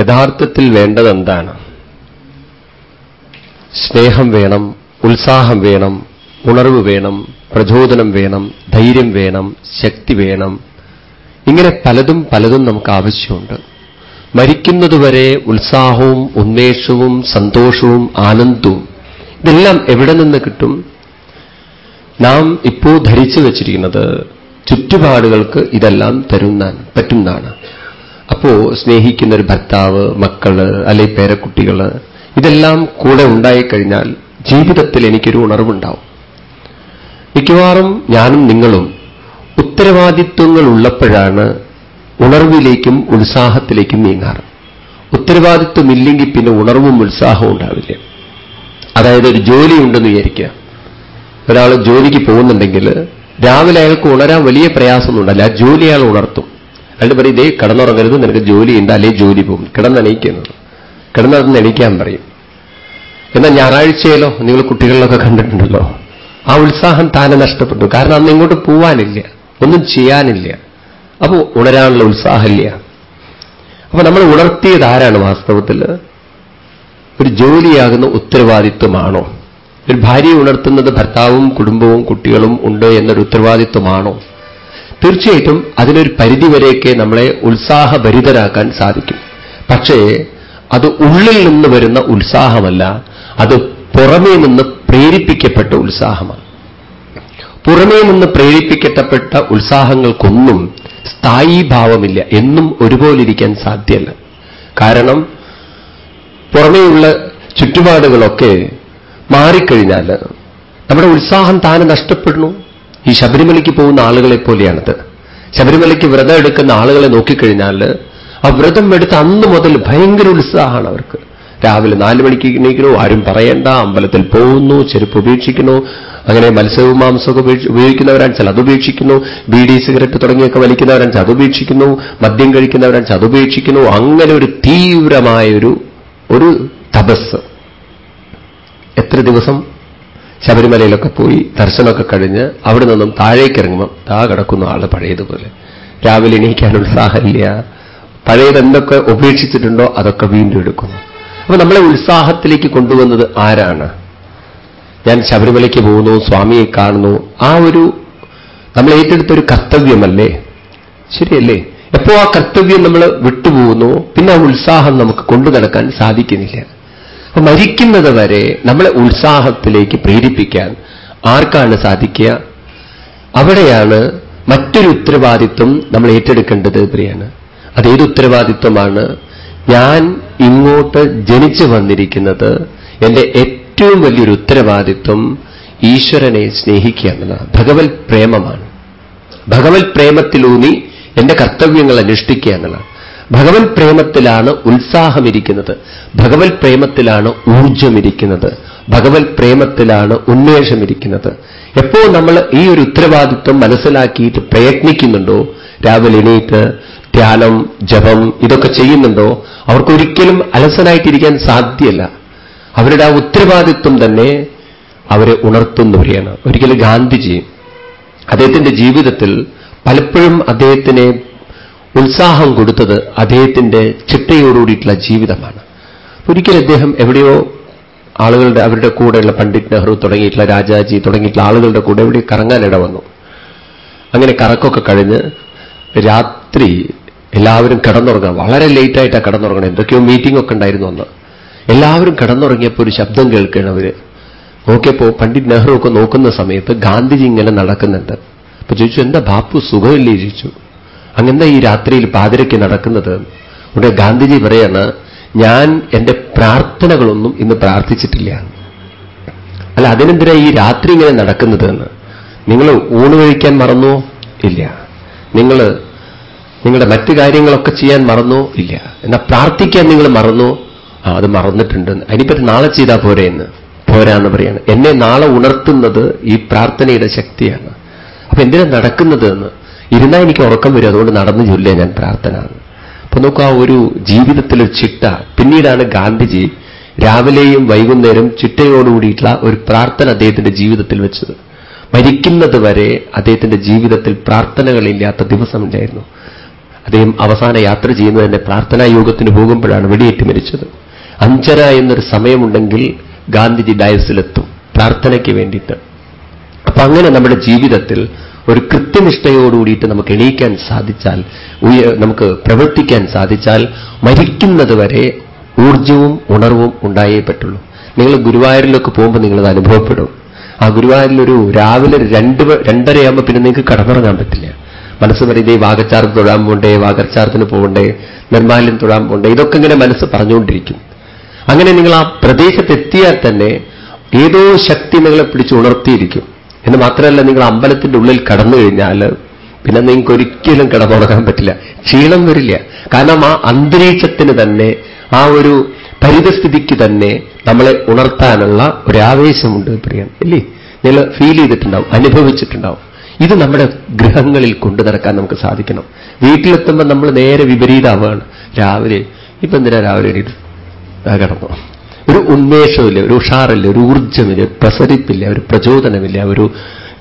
യഥാർത്ഥത്തിൽ വേണ്ടത് എന്താണ് സ്നേഹം വേണം ഉത്സാഹം വേണം ഉണർവ് വേണം പ്രചോദനം വേണം ധൈര്യം വേണം ശക്തി വേണം. ഇങ്ങനെ പലതും പലതും നമുക്ക് ആവശ്യമുണ്ട്. മരിക്കുന്നതുവരെ ഉത്സാഹവും ഉന്മേഷവും സന്തോഷവും ആനന്ദവും ഇതെല്ലാം എവിടെ നിന്ന് കിട്ടും? നാം ഇപ്പോൾ ധരിച്ചു വച്ചിരിക്കുന്നത് ചുറ്റുപാടുകൾക്ക് ഇതെല്ലാം തരുന്ന പറ്റുന്നതാണ്. അപ്പോ സ്നേഹിക്കുന്ന ഒരു ഭർത്താവ് മക്കൾ അല്ലെ പേരക്കുട്ടികൾ ഇതെല്ലാം കൂടെ ഉണ്ടായിക്കഴിഞ്ഞാൽ ജീവിതത്തിൽ എനിക്കൊരു ഉണർവുണ്ടാവും. മിക്കവാറും ഞാനും നിങ്ങളും ഉത്തരവാദിത്വങ്ങൾ ഉള്ളപ്പോഴാണ് ഉണർവിലേക്കും ഉത്സാഹത്തിലേക്കും നീങ്ങാറ്. ഉത്തരവാദിത്വമില്ലെങ്കിൽ പിന്നെ ഉണർവും ഉത്സാഹവും ഉണ്ടാവില്ല. അതായത് ഒരു ജോലി ഉണ്ടെന്ന് വിചാരിക്കുക. ഒരാൾ ജോലിക്ക് പോകുന്നുണ്ടെങ്കിൽ രാവിലെ അയാൾക്ക് ഉണരാൻ വലിയ പ്രയാസമൊന്നുണ്ടല്ല ആ ജോലി അയാൾ ഉണർത്തും. അയാൾ പറയും ഇതേ കിടന്നുറങ്ങരുത് നിനക്ക് ജോലി ഉണ്ട് അല്ലേ ജോലി പോകും. കിടന്നെണീക്കുന്നത് കിടന്നതെന്ന് എണീക്കാൻ പറയും. എന്നാൽ ഞായറാഴ്ചയിലോ നിങ്ങൾ കുട്ടികളിലൊക്കെ കണ്ടിട്ടുണ്ടല്ലോ. ആ ഉത്സാഹം താനെ നഷ്ടപ്പെട്ടു. കാരണം അന്ന് ഇങ്ങോട്ട് പോവാനില്ല ഒന്നും ചെയ്യാനില്ല. അപ്പോ ഉണരാനുള്ള ഉത്സാഹമില്ല. അപ്പൊ നമ്മൾ ഉണർത്തിയത് ആരാണ് വാസ്തവത്തിൽ ഒരു ജോലിയാകുന്ന ഉത്തരവാദിത്വമാണോ? ഒരു ഭാര്യയെ ഉണർത്തുന്നത് ഭർത്താവും കുടുംബവും കുട്ടികളും ഉണ്ട് എന്നൊരു ഉത്തരവാദിത്വമാണോ? തീർച്ചയായിട്ടും അതിനൊരു പരിധിവരെയൊക്കെ നമ്മളെ ഉത്സാഹഭരിതരാക്കാൻ സാധിക്കും. പക്ഷേ അത് ഉള്ളിൽ നിന്ന് വരുന്ന ഉത്സാഹമല്ല അത് പുറമേ നിന്ന് പ്രേരിപ്പിക്കപ്പെട്ട ഉത്സാഹമാണ്. പുറമേ നിന്ന് പ്രേരിപ്പിക്കപ്പെട്ട ഉത്സാഹങ്ങൾക്കൊന്നും സ്ഥായീഭാവമില്ല എന്നും ഒരുപോലെ ഇരിക്കാൻ സാധ്യമല്ല കാരണം പുറമേയുള്ള ചുറ്റുപാടുകളൊക്കെ മാറിക്കഴിഞ്ഞാൽ നമ്മുടെ ഉത്സാഹം താനെ നഷ്ടപ്പെടുന്നു. ഈ ശബരിമലയ്ക്ക് പോകുന്ന ആളുകളെ പോലെയാണത്. ശബരിമലയ്ക്ക് വ്രതം എടുക്കുന്ന ആളുകളെ നോക്കിക്കഴിഞ്ഞാൽ ആ വ്രതം എടുത്ത് അന്ന് മുതൽ ഭയങ്കര ഉത്സാഹമാണ് അവർക്ക്. രാവിലെ നാല് മണിക്ക് എണീക്കണോ ആരും പറയണ്ട അമ്പലത്തിൽ പോകുന്നു ചെരുപ്പ് ഉപേക്ഷിക്കുന്നു അങ്ങനെ മത്സ്യവും മാംസമൊക്കെ ഉപയോഗിക്കുന്നവരാണ് ചില അതുപേക്ഷിക്കുന്നു ബീഡി സിഗരറ്റ് തുടങ്ങിയൊക്കെ വലിക്കുന്നവരാണ് അത് ഉപേക്ഷിക്കുന്നു മദ്യം കഴിക്കുന്നവരാണ് അത് ഉപേക്ഷിക്കുന്നു. അങ്ങനെ ഒരു തീവ്രമായൊരു ഒരു തപസ്. എത്ര ദിവസം ശബരിമലയിലൊക്കെ പോയി ദർശനമൊക്കെ കഴിഞ്ഞ് അവിടെ നിന്നും താഴേക്ക് ഇറങ്ങുമ്പം താ കിടക്കുന്ന ആൾ പഴയതുപോലെ. രാവിലെ എണീക്കാനുള്ള ഉത്സാഹമില്ല. പഴയത് എന്തൊക്കെ ഉപേക്ഷിച്ചിട്ടുണ്ടോ അതൊക്കെ വീണ്ടും എടുക്കുന്നു. അപ്പൊ നമ്മളെ ഉത്സാഹത്തിലേക്ക് കൊണ്ടുവന്നത് ആരാണ്? ഞാൻ ശബരിമലയ്ക്ക് പോകുന്നു സ്വാമിയെ കാണുന്നു. ആ ഒരു നമ്മൾ ഏറ്റെടുത്തൊരു കർത്തവ്യമല്ലേ? ശരിയല്ലേ? എപ്പോ ആ കർത്തവ്യം നമ്മൾ വിട്ടുപോകുന്നു പിന്നെ ആ ഉത്സാഹം നമുക്ക് കൊണ്ടു നടക്കാൻ സാധിക്കുന്നില്ല. അപ്പൊ മരിക്കുന്നത് വരെ നമ്മളെ ഉത്സാഹത്തിലേക്ക് പ്രേരിപ്പിക്കാൻ ആർക്കാണ് സാധിക്കുക? അവിടെയാണ് മറ്റൊരു ഉത്തരവാദിത്വം നമ്മൾ ഏറ്റെടുക്കേണ്ടത് പ്രിയാണ് അതേത് ഉത്തരവാദിത്വമാണ്? ഞാൻ ഇങ്ങോട്ട് ജനിച്ചു വന്നിരിക്കുന്നത് എന്റെ ഏറ്റവും വലിയൊരു ഉത്തരവാദിത്വം ഈശ്വരനെ സ്നേഹിക്കുക എന്നതാണ് ഭഗവത് പ്രേമമാണ്. ഭഗവത് പ്രേമത്തിലൂന്നി എന്റെ കർത്തവ്യങ്ങൾ അനുഷ്ഠിക്കുക എന്നുള്ളതാണ്. ഭഗവത് പ്രേമത്തിലാണ് ഉത്സാഹമിരിക്കുന്നത്. ഭഗവത് പ്രേമത്തിലാണ് ഊർജമിരിക്കുന്നത് ഭഗവത് പ്രേമത്തിലാണ് ഉന്മേഷമിരിക്കുന്നത്. എപ്പോ നമ്മൾ ഈ ഒരു ഉത്തരവാദിത്വം മനസ്സിലാക്കിയിട്ട് പ്രയത്നിക്കുന്നുണ്ടോ? രാവിലെ എണീറ്റ് ധ്യാനം ജപം ഇതൊക്കെ ചെയ്യുന്നുണ്ടോ? അവർക്കൊരിക്കലും അലസനായിട്ടിരിക്കാൻ സാധ്യല്ല. അവരുടെ ആ ഉത്തരവാദിത്വം തന്നെ അവരെ ഉണർത്തുന്നവരെയാണ്. ഒരിക്കലും ഗാന്ധിജി അദ്ദേഹത്തിന്റെ ജീവിതത്തിൽ പലപ്പോഴും അദ്ദേഹത്തിനെ ഉത്സാഹം കൊടുത്തത് അദ്ദേഹത്തിന്റെ ചിട്ടയോടുകൂടിയിട്ടുള്ള ജീവിതമാണ്. ഒരിക്കലും അദ്ദേഹം എവിടെയോ ആളുകളുടെ അവരുടെ കൂടെയുള്ള പണ്ഡിറ്റ് നെഹ്റു തുടങ്ങിയിട്ടുള്ള രാജാജി തുടങ്ങിയിട്ടുള്ള ആളുകളുടെ കൂടെ എവിടെ കറങ്ങാനിട വന്നു. അങ്ങനെ കറക്കൊക്കെ കഴിഞ്ഞ് രാത്രി എല്ലാവരും കിടന്നുറങ്ങാം വളരെ ലേറ്റായിട്ടാണ് കിടന്നുറങ്ങണം. എന്തൊക്കെയോ മീറ്റിംഗ് ഒക്കെ ഉണ്ടായിരുന്നു അന്ന്. എല്ലാവരും കിടന്നുറങ്ങിയപ്പോൾ ഒരു ശബ്ദം കേൾക്കണം അവർ. നോക്കിയപ്പോൾ പണ്ഡിറ്റ് നെഹ്റു ഒക്കെ നോക്കുന്ന സമയത്ത് ഗാന്ധിജി ഇങ്ങനെ നടക്കുന്നുണ്ട്. അപ്പൊ ചോദിച്ചു എന്താ ബാപ്പു സുഖമില്ലേ? ചോദിച്ചു. അങ്ങനെന്താ ഈ രാത്രിയിൽ പാതിരയ്ക്ക് നടക്കുന്നത്? ഉടനെ ഗാന്ധിജി പറയാണ് ഞാൻ എന്റെ പ്രാർത്ഥനകളൊന്നും ഇന്ന് പ്രാർത്ഥിച്ചിട്ടില്ല. അല്ല അതിനെന്തിനാ ഈ രാത്രി ഇങ്ങനെ നടക്കുന്നത് എന്ന്? നിങ്ങൾ ഊണ് കഴിക്കാൻ മറന്നോ? ഇല്ല. നിങ്ങൾ നിങ്ങളുടെ മറ്റു കാര്യങ്ങളൊക്കെ ചെയ്യാൻ മറന്നോ? ഇല്ല. എന്നാൽ പ്രാർത്ഥിക്കാൻ നിങ്ങൾ മറന്നോ? ആ അത് മറന്നിട്ടുണ്ട്. അതിനിപ്പറ്റി നാളെ ചെയ്താൽ പോരെ എന്ന്? പോരാന്ന് പറയാണ്. എന്നെ നാളെ ഉണർത്തുന്നത് ഈ പ്രാർത്ഥനയുടെ ശക്തിയാണ്. അപ്പൊ എന്തിനാ നടക്കുന്നത് എന്ന്? ഇരുന്നാൽ എനിക്ക് ഉറക്കം വരും. അതുകൊണ്ട് നടന്നു ചൊല്ലുക ഞാൻ പ്രാർത്ഥന. അപ്പൊ നോക്കുക ആ ഒരു ജീവിതത്തിലൊരു ചിട്ട. പിന്നീടാണ് ഗാന്ധിജി രാവിലെയും വൈകുന്നേരം ചിട്ടയോടുകൂടിയിട്ടുള്ള ഒരു പ്രാർത്ഥന അദ്ദേഹത്തിന്റെ ജീവിതത്തിൽ വെച്ചത്. മരിക്കുന്നത് വരെ അദ്ദേഹത്തിന്റെ ജീവിതത്തിൽ പ്രാർത്ഥനകളില്ലാത്ത ദിവസമുണ്ടായിരുന്നു അദ്ദേഹം അവസാന യാത്ര ചെയ്യുന്നത് തന്നെ പ്രാർത്ഥനാ യോഗത്തിന് പോകുമ്പോഴാണ് വെടിയേറ്റ് മരിച്ചത്. അഞ്ചര എന്നൊരു സമയമുണ്ടെങ്കിൽ ഗാന്ധിജി ഡയസിലെത്തും പ്രാർത്ഥനയ്ക്ക് വേണ്ടിയിട്ട്. അപ്പൊ അങ്ങനെ നമ്മുടെ ജീവിതത്തിൽ ഒരു കൃത്യനിഷ്ഠയോടുകൂടിയിട്ട് നമുക്ക് എണീക്കാൻ സാധിച്ചാൽ നമുക്ക് പ്രവർത്തിക്കാൻ സാധിച്ചാൽ മരിക്കുന്നത് വരെ ഊർജവും ഉണർവും ഉണ്ടായേ പറ്റുള്ളൂ. നിങ്ങൾ ഗുരുവായൂരിലൊക്കെ പോകുമ്പോൾ നിങ്ങളത് അനുഭവപ്പെടും. ആ ഗുരുവായൂരിലൊരു രാവിലെ രണ്ട് രണ്ടരയാകുമ്പോൾ പിന്നെ നിങ്ങൾക്ക് കടന്നിറങ്ങാൻ പറ്റില്ല. മനസ്സ് പറയുന്നത് വാഗച്ചാർത്ത് തൊഴാൻ പോണ്ടേ വാഗച്ചാർത്തിന് പോകണ്ടേ നിർമാല്യം തൊഴാൻ പോണ്ടേ ഇതൊക്കെ ഇങ്ങനെ മനസ്സ് പറഞ്ഞുകൊണ്ടിരിക്കും. അങ്ങനെ നിങ്ങൾ ആ പ്രദേശത്തെത്തിയാൽ തന്നെ ഏതോ ശക്തി നിങ്ങളെ പിടിച്ച് ഉണർത്തിയിരിക്കും. എന്ന് മാത്രമല്ല നിങ്ങൾ അമ്പലത്തിന്റെ ഉള്ളിൽ കടന്നു കഴിഞ്ഞാൽ പിന്നെ നിങ്ങൾക്ക് ഒരിക്കലും കിടന്നുറങ്ങാൻ പറ്റില്ല. ക്ഷീണം വരില്ല. കാരണം ആ അന്തരീക്ഷത്തിന് തന്നെ ആ ഒരു പരിതസ്ഥിതിക്ക് തന്നെ നമ്മളെ ഉണർത്താനുള്ള ഒരു ആവേശമുണ്ട് പ്രിയൻ ഇല്ലേ? നിങ്ങൾ ഫീൽ ചെയ്തിട്ടുണ്ടാവും അനുഭവിച്ചിട്ടുണ്ടാവും. ഇത് നമ്മുടെ ഗൃഹങ്ങളിൽ കൊണ്ടു നടക്കാൻ നമുക്ക് സാധിക്കണം. വീട്ടിലെത്തുമ്പോൾ നമ്മൾ നേരെ വിപരീതമാവുകയാണ് രാവിലെ ഇപ്പൊ എന്തിനാ രാവിലെ എണീറ്റ് കിടന്നു? ഒരു ഉന്മേഷമില്ല ഒരു ഉഷാറില്ല ഒരു ഊർജമില്ല ഒരു പ്രസരിപ്പില്ല ഒരു പ്രചോദനമില്ല ഒരു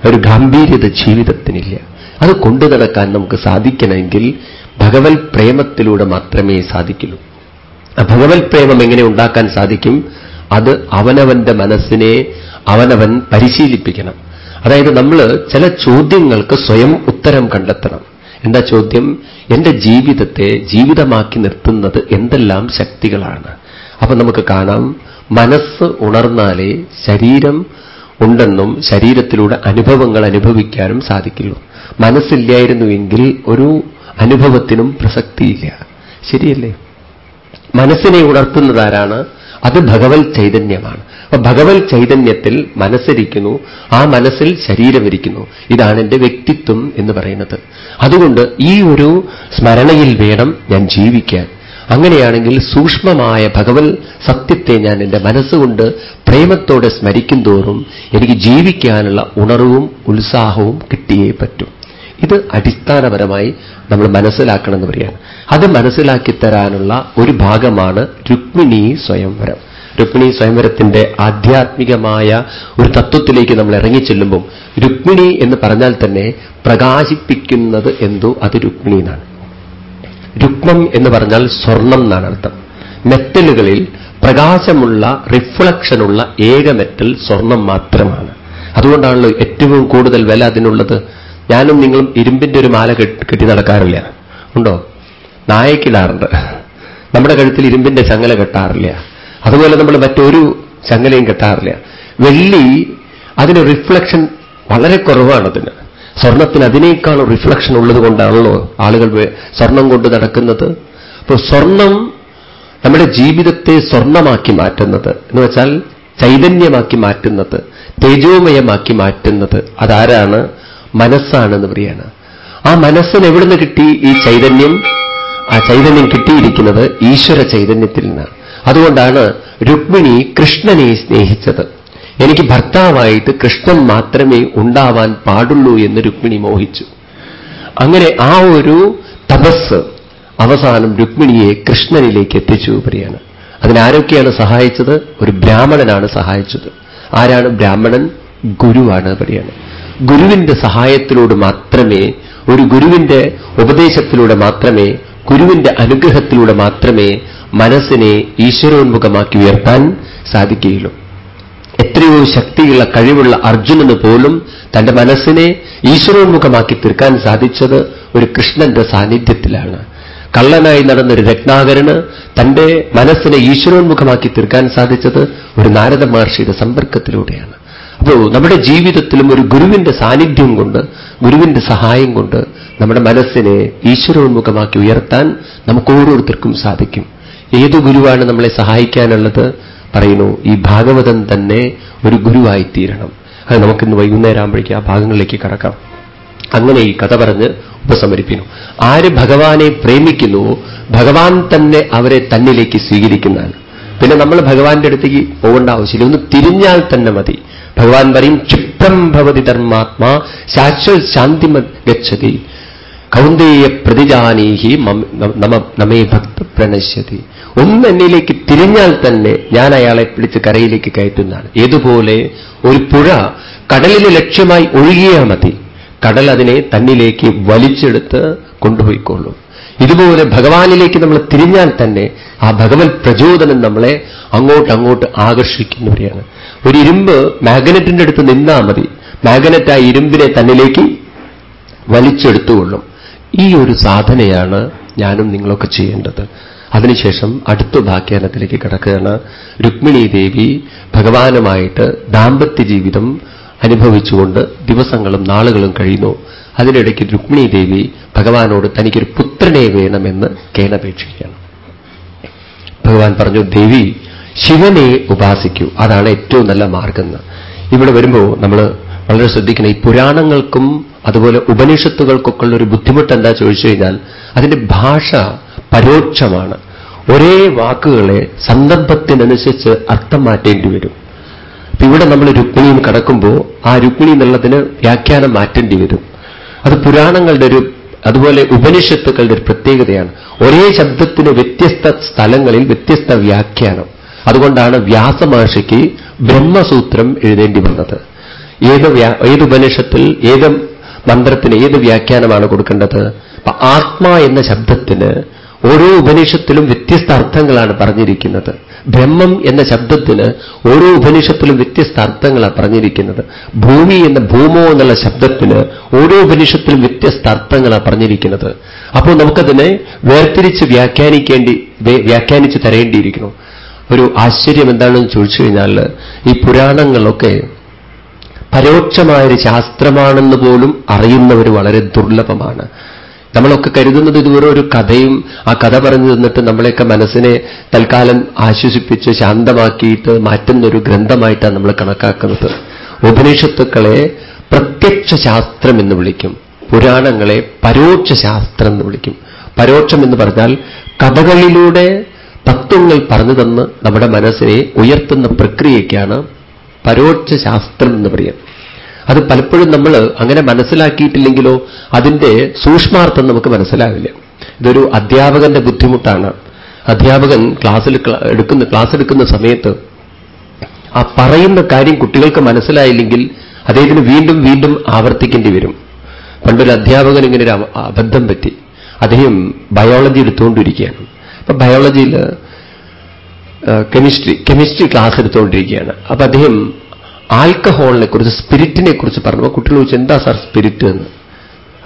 ഒരു ഗാംഭീര്യത ജീവിതത്തിനില്ല. അത് കൊണ്ടു നടക്കാൻ നമുക്ക് സാധിക്കണമെങ്കിൽ ഭഗവത് പ്രേമത്തിലൂടെ മാത്രമേ സാധിക്കുള്ളൂ. ഭഗവത് പ്രേമം എങ്ങനെ ഉണ്ടാക്കാൻ സാധിക്കും? അത് അവനവന്റെ മനസ്സിനെ അവനവൻ പരിശീലിപ്പിക്കണം. അതായത് നമ്മൾ ചില ചോദ്യങ്ങൾക്ക് സ്വയം ഉത്തരം കണ്ടെത്തണം. എന്താ ചോദ്യം? എന്റെ ജീവിതത്തെ ജീവിതമാക്കി നിർത്തുന്നത് എന്തെല്ലാം ശക്തികളാണ്? അപ്പൊ നമുക്ക് കാണാം. മനസ്സ് ഉണർന്നാലേ ശരീരം ഉണ്ടെന്നും ശരീരത്തിലൂടെ അനുഭവങ്ങൾ അനുഭവിക്കാനും സാധിക്കുള്ളൂ. മനസ്സില്ലായിരുന്നുവെങ്കിൽ ഒരു അനുഭവത്തിനും പ്രസക്തിയില്ല. ശരിയല്ലേ? മനസ്സിനെ ഉണർത്തുന്നതാരാണ്? അത് ഭഗവത് ചൈതന്യമാണ്. അപ്പൊ ഭഗവത് ചൈതന്യത്തിൽ മനസ്സിരിക്കുന്നു. ആ മനസ്സിൽ ശരീരമിരിക്കുന്നു. ഇതാണ് എന്റെ വ്യക്തിത്വം എന്ന് പറയുന്നത്. അതുകൊണ്ട് ഈ ഒരു സ്മരണയിൽ വേണം ഞാൻ ജീവിക്കാൻ. അങ്ങനെയാണെങ്കിൽ സൂക്ഷ്മമായ ഭഗവത് സത്യത്തെ ഞാൻ എന്റെ മനസ്സുകൊണ്ട് പ്രേമത്തോടെ സ്മരിക്കും തോറും എനിക്ക് ജീവിക്കാനുള്ള ഉണർവും ഉത്സാഹവും കിട്ടിയേ പറ്റും. ഇത് അടിസ്ഥാനപരമായി നമ്മൾ മനസ്സിലാക്കണമെന്ന് പറയാണ് അത് മനസ്സിലാക്കി തരാനുള്ള ഒരു ഭാഗമാണ് രുക്മിണി സ്വയംവരം. രുക്മിണി സ്വയംവരത്തിന്റെ ആധ്യാത്മികമായ ഒരു തത്വത്തിലേക്ക് നമ്മൾ ഇറങ്ങിച്ചെല്ലുമ്പോൾ രുക്മിണി എന്ന് പറഞ്ഞാൽ തന്നെ പ്രകാശിപ്പിക്കുന്നത് എന്തോ അത് രുക്മിണി എന്നാണ്. രുക്മം എന്ന് പറഞ്ഞാൽ സ്വർണം എന്നാണ് അർത്ഥം. മെറ്റലുകളിൽ പ്രകാശമുള്ള റിഫ്ലക്ഷനുള്ള ഏക മെറ്റൽ സ്വർണം മാത്രമാണ്. അതുകൊണ്ടാണല്ലോ ഏറ്റവും കൂടുതൽ വില അതിനുള്ളത്. ഞാനും നിങ്ങളും ഇരുമ്പിന്റെ ഒരു മാല കെട്ടി നടക്കാറില്ല. ഉണ്ടോ? നായക്കിടാറുണ്ട്. നമ്മുടെ കഴുത്തിൽ ഇരുമ്പിന്റെ ചങ്ങല കെട്ടാറില്ല. അതുപോലെ നമ്മൾ മറ്റൊരു ചങ്ങലയും കെട്ടാറില്ല. വെള്ളി അതിന് റിഫ്ലക്ഷൻ വളരെ കുറവാണതിന്. സ്വർണത്തിന് അതിനേക്കാൾ റിഫ്ലക്ഷൻ ഉള്ളത് കൊണ്ടാണല്ലോ ആളുകൾ സ്വർണം കൊണ്ട് നടക്കുന്നത്. അപ്പോൾ സ്വർണം നമ്മുടെ ജീവിതത്തെ സ്വർണമാക്കി മാറ്റുന്നത്. എന്ന് വെച്ചാൽ ചൈതന്യമാക്കി മാറ്റുന്നത് തേജോമയമാക്കി മാറ്റുന്നത് അതാരാണ്? മനസ്സാണെന്ന് പറയാണ് ആ മനസ്സിന് എവിടുന്ന് കിട്ടി ഈ ചൈതന്യം? ആ ചൈതന്യം കിട്ടിയിരിക്കുന്നത് ഈശ്വര ചൈതന്യത്തിൽ നിന്നാണ്. അതുകൊണ്ടാണ് രുക്മിണി കൃഷ്ണനെ സ്നേഹിച്ചത്. എനിക്ക് ഭർത്താവായിട്ട് കൃഷ്ണൻ മാത്രമേ ഉണ്ടാവാൻ പാടുള്ളൂ എന്ന് രുക്മിണി മോഹിച്ചു. അങ്ങനെ ആ ഒരു തപസ് അവസാനം രുക്മിണിയെ കൃഷ്ണനിലേക്ക് എത്തിച്ചു പറയാണ് അതിനാരൊക്കെയാണ് സഹായിച്ചത്? ഒരു ബ്രാഹ്മണനാണ് സഹായിച്ചത്. ആരാണ്? ബ്രാഹ്മണൻ ഗുരുവാണ് പറയാണ് ഗുരുവിന്റെ സഹായത്തിലൂടെ മാത്രമേ ഒരു ഗുരുവിന്റെ ഉപദേശത്തിലൂടെ മാത്രമേ ഗുരുവിന്റെ അനുഗ്രഹത്തിലൂടെ മാത്രമേ മനസ്സിനെ ഈശ്വരോന്മുഖമാക്കി ഉയർത്താൻ സാധിക്കുകയുള്ളൂ. എത്രയോ ശക്തിയുള്ള കഴിവുള്ള അർജുനന് പോലും തന്റെ മനസ്സിനെ ഈശ്വരോന്മുഖമാക്കി തീർക്കാൻ സാധിച്ചത് ഒരു കൃഷ്ണന്റെ സാന്നിധ്യത്തിലാണ്. കള്ളനായി നടന്നൊരു രത്നാകരന് തന്റെ മനസ്സിനെ ഈശ്വരോന്മുഖമാക്കി തീർക്കാൻ സാധിച്ചത് ഒരു നാരദ മഹർഷിയുടെ സമ്പർക്കത്തിലൂടെയാണ്. അപ്പോ നമ്മുടെ ജീവിതത്തിലും ഒരു ഗുരുവിന്റെ സാന്നിധ്യം കൊണ്ട് ഗുരുവിന്റെ സഹായം കൊണ്ട് നമ്മുടെ മനസ്സിനെ ഈശ്വരോന്മുഖമാക്കി ഉയർത്താൻ നമുക്ക് ഓരോരുത്തർക്കും സാധിക്കും. ഏതു ഗുരുവാണ് നമ്മളെ സഹായിക്കാനുള്ളത്? പറയുന്നു ഈ ഭാഗവതം തന്നെ ഒരു ഗുരുവായിത്തീരണം. അത് നമുക്കിന്ന് വൈകുന്നേരം ആകുമ്പോഴേക്ക് ആ ഭാഗങ്ങളിലേക്ക് കടക്കാം. അങ്ങനെ ഈ കഥ പറഞ്ഞ് ഉപസമരിപ്പിക്കുന്നു. ആര് ഭഗവാനെ പ്രേമിക്കുന്നുവോ ഭഗവാൻ തന്നെ അവരെ തന്നിലേക്ക് സ്വീകരിക്കുന്നതാണ്. പിന്നെ നമ്മൾ ഭഗവാന്റെ അടുത്തേക്ക് പോകേണ്ട ആവശ്യമില്ല. ഒന്ന് തിരിഞ്ഞാൽ തന്നെ മതി. ഭഗവാൻ പറയും ക്ഷിപ്രം ഭവതി ധർമാത്മാ ശാശ്വത് ശാന്തി ഗച്ഛതി കൗന്ദേയ പ്രതിജാനീഹി നമേ ഭക്ത പ്രണശ്യതി. ഒന്ന് എന്നിലേക്ക് തിരിഞ്ഞാൽ തന്നെ ഞാൻ അയാളെ പിടിച്ച് കരയിലേക്ക് കയറ്റുന്നതാണ്. ഏതുപോലെ ഒരു പുഴ കടലിന് ലക്ഷ്യമായി ഒഴുകിയാൽ മതി. കടൽ അതിനെ തന്നിലേക്ക് വലിച്ചെടുത്ത് കൊണ്ടുപോയിക്കൊള്ളും. ഇതുപോലെ ഭഗവാനിലേക്ക് നമ്മൾ തിരിഞ്ഞാൽ തന്നെ ആ ഭഗവത് പ്രചോദനം നമ്മളെ അങ്ങോട്ട് അങ്ങോട്ട് ആകർഷിക്കുന്നവരെയാണ്. ഒരു ഇരുമ്പ് മാഗ്നറ്റിന്റെ അടുത്ത് നിന്നാൽ മതി. മാഗ്നറ്റ് ആ ഇരുമ്പിനെ തന്നിലേക്ക് വലിച്ചെടുത്തുകൊള്ളും. ഈ ഒരു സാധനയാണ് ഞാനും നിങ്ങളൊക്കെ ചെയ്യേണ്ടത്. അതിനുശേഷം അടുത്ത ഉപാഖ്യാനത്തിലേക്ക് കിടക്കുകയാണ്. രുക്മിണി ദേവി ഭഗവാനുമായിട്ട് ദാമ്പത്യ ജീവിതം അനുഭവിച്ചുകൊണ്ട് ദിവസങ്ങളും നാളുകളും കഴിയുന്നു. അതിനിടയ്ക്ക് രുക്മിണി ദേവി ഭഗവാനോട് തനിക്കൊരു പുത്രനെ വേണമെന്ന് കേണപേക്ഷിക്കുകയാണ് ഭഗവാൻ പറഞ്ഞു ദേവി ശിവനെ ഉപാസിക്കൂ. അതാണ് ഏറ്റവും നല്ല മാർഗം ഇവിടെ വരുമ്പോൾ നമ്മൾ വളരെ ശ്രദ്ധിക്കണം ഈ പുരാണങ്ങൾക്കും അതുപോലെ ഉപനിഷത്തുകൾക്കൊക്കെ ഉള്ള ഒരു ബുദ്ധിമുട്ട് എന്താ ചോദിച്ചു കഴിഞ്ഞാൽ അതിന്റെ ഭാഷ പരോക്ഷമാണ്. ഒരേ വാക്കുകളെ സന്ദർഭത്തിനനുസരിച്ച് അർത്ഥം മാറ്റേണ്ടി വരും. ഇവിടെ നമ്മൾ രുക്മിണിയും കടക്കുമ്പോൾ ആ രുക്മിണി എന്നുള്ളതിന് വ്യാഖ്യാനം മാറ്റേണ്ടി വരും. അത് പുരാണങ്ങളുടെ ഒരു അതുപോലെ ഉപനിഷത്തുക്കളുടെ ഒരു പ്രത്യേകതയാണ്. ഒരേ ശബ്ദത്തിന് വ്യത്യസ്ത സ്ഥലങ്ങളിൽ വ്യത്യസ്ത വ്യാഖ്യാനം. അതുകൊണ്ടാണ് വ്യാസമഹർഷിക്ക് ബ്രഹ്മസൂത്രം എഴുതേണ്ടി വന്നത്. ഏത് ഏത് ഉപനിഷത്തിൽ ഏത് മന്ത്രത്തിന് ഏത് വ്യാഖ്യാനമാണ് കൊടുക്കേണ്ടത്? ആത്മാ എന്ന ശബ്ദത്തിന് ഓരോ ഉപനിഷത്തിലും വ്യത്യസ്ത അർത്ഥങ്ങളാണ് പറഞ്ഞിരിക്കുന്നത്. ബ്രഹ്മം എന്ന ശബ്ദത്തിന് ഓരോ ഉപനിഷത്തിലും വ്യത്യസ്ത അർത്ഥങ്ങളാണ് പറഞ്ഞിരിക്കുന്നത്. ഭൂമി എന്ന ഭൂമോ എന്നുള്ള ശബ്ദത്തിന് ഓരോ ഉപനിഷത്തിലും വ്യത്യസ്ത അർത്ഥങ്ങളാണ് പറഞ്ഞിരിക്കുന്നത്. അപ്പോൾ നമുക്കതിനെ വേർതിരിച്ച് വ്യാഖ്യാനിക്കേണ്ടി വ്യാഖ്യാനിച്ച് തരേണ്ടിയിരിക്കുന്നു. ഒരു ആശ്ചര്യം എന്താണെന്ന് ചോദിച്ചു കഴിഞ്ഞാൽ ഈ പുരാണങ്ങളൊക്കെ പരോക്ഷമായൊരു ശാസ്ത്രമാണെന്ന് പോലും അറിയുന്നവർ വളരെ ദുർലഭമാണ്. നമ്മളൊക്കെ കരുതുന്നത് ഇതുവരെ ഒരു കഥയും ആ കഥ പറഞ്ഞു തന്നിട്ട് നമ്മളെയൊക്കെ മനസ്സിനെ തൽക്കാലം ആശ്വസിപ്പിച്ച് ശാന്തമാക്കിയിട്ട് മാറ്റുന്ന ഒരു ഗ്രന്ഥമായിട്ടാണ് നമ്മൾ കണക്കാക്കുന്നത്. ഉപനിഷത്തുക്കളെ പ്രത്യക്ഷ ശാസ്ത്രം എന്ന് വിളിക്കും. പുരാണങ്ങളെ പരോക്ഷ ശാസ്ത്രം എന്ന് വിളിക്കും. പരോക്ഷം എന്ന് പറഞ്ഞാൽ കഥകളിലൂടെ തത്വങ്ങൾ പറഞ്ഞു തന്ന് നമ്മുടെ മനസ്സിനെ ഉയർത്തുന്ന പ്രക്രിയയ്ക്കാണ് പരോക്ഷ ശാസ്ത്രം എന്ന് പറയുന്നത്. അത് പലപ്പോഴും നമ്മൾ അങ്ങനെ മനസ്സിലാക്കിയിട്ടില്ലെങ്കിലോ അതിന്റെ സൂക്ഷ്മാർത്ഥം നമുക്ക് മനസ്സിലാവില്ല. ഇതൊരു അധ്യാപകന്റെ ബുദ്ധിമുട്ടാണ്. അധ്യാപകൻ ക്ലാസ്സിൽ എടുക്കുന്ന ക്ലാസ് എടുക്കുന്ന സമയത്ത് ആ പറയുന്ന കാര്യം കുട്ടികൾക്ക് മനസ്സിലായില്ലെങ്കിൽ അദ്ദേഹത്തിന് വീണ്ടും വീണ്ടും ആവർത്തിക്കേണ്ടി വരും. പണ്ടൊരു അധ്യാപകൻ ഇങ്ങനെ ഒരു അബദ്ധം പറ്റി. അദ്ദേഹം ബയോളജി എടുത്തുകൊണ്ടിരിക്കുകയാണ്. അപ്പൊ ബയോളജിയിൽ കെമിസ്ട്രി കെമിസ്ട്രി ക്ലാസ് എടുത്തുകൊണ്ടിരിക്കുകയാണ്. അപ്പൊ അദ്ദേഹം ആൽക്കഹോളിനെ കുറിച്ച് സ്പിരിറ്റിനെ കുറിച്ച് പറഞ്ഞപ്പോൾ കുട്ടികൾ ചോദിച്ചു എന്താ സാർ സ്പിരിറ്റ് എന്ന്?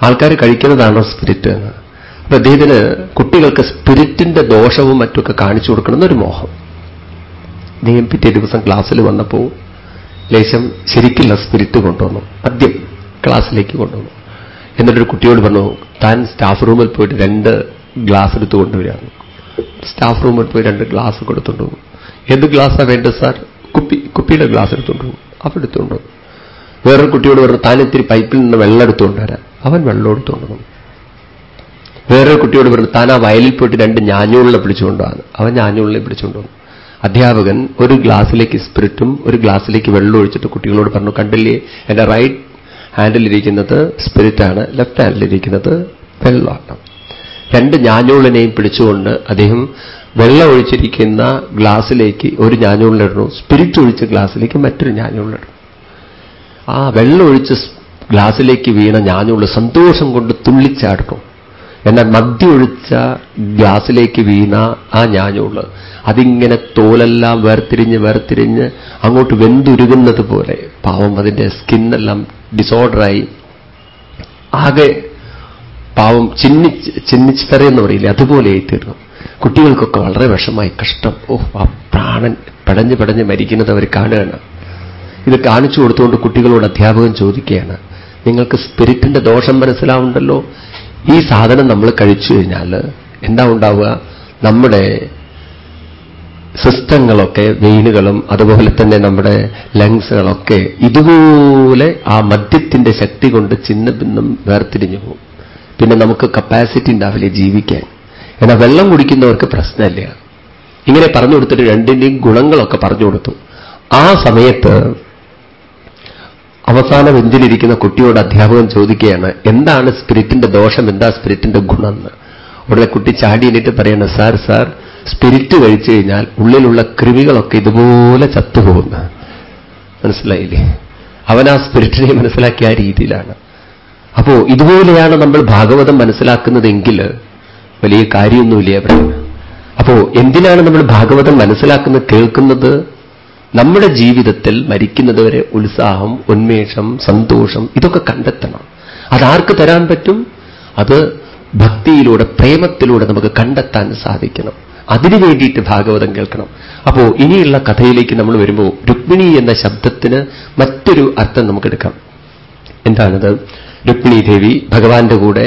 ആൾക്കാർ കഴിക്കുന്നതാണോ സ്പിരിറ്റ് എന്ന്? അപ്പൊ അദ്ദേഹത്തിന് കുട്ടികൾക്ക് സ്പിരിറ്റിന്റെ ദോഷവും മറ്റുമൊക്കെ കാണിച്ചു കൊടുക്കണമെന്നൊരു മോഹം. അദ്ദേഹം പിറ്റേ ദിവസം ക്ലാസ്സിൽ വന്നപ്പോൾ ലേശം ശരിക്കില്ല സ്പിരിറ്റ് കൊണ്ടുവന്നു. ആദ്യം ക്ലാസ്സിലേക്ക് കൊണ്ടുവന്നു. എന്നിട്ടൊരു കുട്ടിയോട് പറഞ്ഞു താൻ സ്റ്റാഫ് റൂമിൽ പോയിട്ട് രണ്ട് ഗ്ലാസ് എടുത്തു കൊണ്ടുവരികയാണ്. സ്റ്റാഫ് റൂമിൽ പോയി രണ്ട് ഗ്ലാസ് കൊടുത്തുകൊണ്ടു എന്ത് ഗ്ലാസ്സാണ് വേണ്ടത് സാർ? കുപ്പി കുപ്പിയുടെ ഗ്ലാസ് എടുത്തുകൊണ്ട് പോകും. അവൻ എടുത്തുകൊണ്ട് വേറൊരു കുട്ടിയോട് പറഞ്ഞു താനിത്തിരി പൈപ്പിൽ നിന്ന് വെള്ളം എടുത്തുകൊണ്ട് വരാൻ. അവൻ വെള്ളം എടുത്തുകൊണ്ട് പോകും വേറൊരു കുട്ടിയോട് പറഞ്ഞു താൻ ആ വയലിൽ പോയിട്ട് രണ്ട് ഞാഞ്ഞൂളിനെ പിടിച്ചുകൊണ്ടാണ് അവൻ ഞാഞ്ഞൂളിനെ പിടിച്ചുകൊണ്ട് വന്നു. അധ്യാപകൻ ഒരു ഗ്ലാസ്സിലേക്ക് സ്പിരിറ്റും ഒരു ഗ്ലാസ്സിലേക്ക് വെള്ളം ഒഴിച്ചിട്ട് കുട്ടികളോട് പറഞ്ഞു കണ്ടില്ലേ എന്റെ റൈറ്റ് ഹാൻഡിലിരിക്കുന്നത് സ്പിരിറ്റാണ് ലെഫ്റ്റ് ഹാൻഡിലിരിക്കുന്നത് വെള്ളമാണ്. രണ്ട് ഞാഞ്ഞൂളിനെയും പിടിച്ചുകൊണ്ട് അദ്ദേഹം വെള്ളം ഒഴിച്ചിരിക്കുന്ന ഗ്ലാസ്സിലേക്ക് ഒരു ഞാഞ്ഞൂളിലിടണു സ്പിരിറ്റ് ഒഴിച്ച ഗ്ലാസ്സിലേക്ക് മറ്റൊരു ഞാഞ്ഞൂളിലിടണം ആ വെള്ളം ഒഴിച്ച് ഗ്ലാസ്സിലേക്ക് വീണ ഞാഞ്ഞൂൾ സന്തോഷം കൊണ്ട് തുള്ളിച്ചാടണം എന്നാൽ മദ്യൊഴിച്ച ഗ്ലാസ്സിലേക്ക് വീണ ആ ഞാഞ്ഞൂൾ അതിങ്ങനെ തോലെല്ലാം വേർതിരിഞ്ഞ് വേർതിരിഞ്ഞ് അങ്ങോട്ട് വെന്തുരുകുന്നത് പോലെ പാവം അതിന്റെ സ്കിന്നെല്ലാം ഡിസോർഡറായി ആകെ പാവം ചിന്നി ചിന്നിച്ചിത്തറയെന്ന് പറയില്ലേ അതുപോലെ തീർന്നു കുട്ടികൾക്കൊക്കെ വളരെ വിഷമായി കഷ്ടം. ഓ ആ പ്രാണൻ പടഞ്ഞ് പടഞ്ഞ് മരിക്കുന്നത് അവർ കാണുകയാണ്. ഇത് കാണിച്ചു കൊടുത്തുകൊണ്ട് കുട്ടികളോട് അധ്യാപകൻ ചോദിക്കുകയാണ് നിങ്ങൾക്ക് സ്പിരിറ്റിന്റെ ദോഷം മനസ്സിലാവുണ്ടല്ലോ ഈ സാധനം നമ്മൾ കഴിച്ചു കഴിഞ്ഞാൽ എന്താ ഉണ്ടാവുക? നമ്മുടെ സിസ്റ്റങ്ങളൊക്കെ വെയിനുകളും അതുപോലെ തന്നെ നമ്മുടെ ലങ്സുകളൊക്കെ ഇതുപോലെ ആ മദ്യത്തിന്റെ ശക്തി കൊണ്ട് ചിന്ന ഭിന്നം വേർതിരിഞ്ഞു പോകും. പിന്നെ നമുക്ക് കപ്പാസിറ്റി ഉണ്ടാവില്ല ജീവിക്കാൻ. എന്നാൽ വെള്ളം കുടിക്കുന്നവർക്ക് പ്രശ്നമില്ല. ഇങ്ങനെ പറഞ്ഞു കൊടുത്തിട്ട് രണ്ടിന്റെയും ഗുണങ്ങളൊക്കെ പറഞ്ഞു കൊടുത്തു. ആ സമയത്ത് അവസാന ബെഞ്ചിലിരിക്കുന്ന കുട്ടിയോട് അധ്യാപകൻ ചോദിക്കുകയാണ് എന്താണ് സ്പിരിറ്റിന്റെ ദോഷം? എന്താ സ്പിരിറ്റിന്റെ ഗുണം? എന്ന്. ഉടനെ കുട്ടി ചാടി എന്നിട്ട് പറയണം സാർ സാർ സ്പിരിറ്റ് കഴിച്ചു കഴിഞ്ഞാൽ ഉള്ളിലുള്ള കൃമികളൊക്കെ ഇതുപോലെ ചത്തുപോകുന്നു. മനസ്സിലായില്ലേ? അവൻ ആ സ്പിരിറ്റിനെ മനസ്സിലാക്കിയ ആ രീതിയിലാണ്. അപ്പോ ഇതുപോലെയാണ് നമ്മൾ ഭാഗവതം മനസ്സിലാക്കുന്നതെങ്കിൽ വലിയ കാര്യമൊന്നുമില്ല അവിടെ അപ്പോ എന്തിനാണ് നമ്മൾ ഭാഗവതം മനസ്സിലാക്കുന്നത് കേൾക്കുന്നത്? നമ്മുടെ ജീവിതത്തിൽ മരിക്കുന്നതുവരെ ഉത്സാഹം ഉന്മേഷം സന്തോഷം ഇതൊക്കെ കണ്ടെത്തണം. അതാർക്ക് തരാൻ പറ്റും? അത് ഭക്തിയിലൂടെ പ്രേമത്തിലൂടെ നമുക്ക് കണ്ടെത്താൻ സാധിക്കണം. അതിനു വേണ്ടിയിട്ട് ഭാഗവതം കേൾക്കണം. അപ്പോ ഇനിയുള്ള കഥയിലേക്ക് നമ്മൾ വരുമ്പോൾ രുക്മിണി എന്ന ശബ്ദത്തിന് മറ്റൊരു അർത്ഥം നമുക്കെടുക്കാം. എന്താണത്? രുക്മിണി ദേവി ഭഗവാന്റെ കൂടെ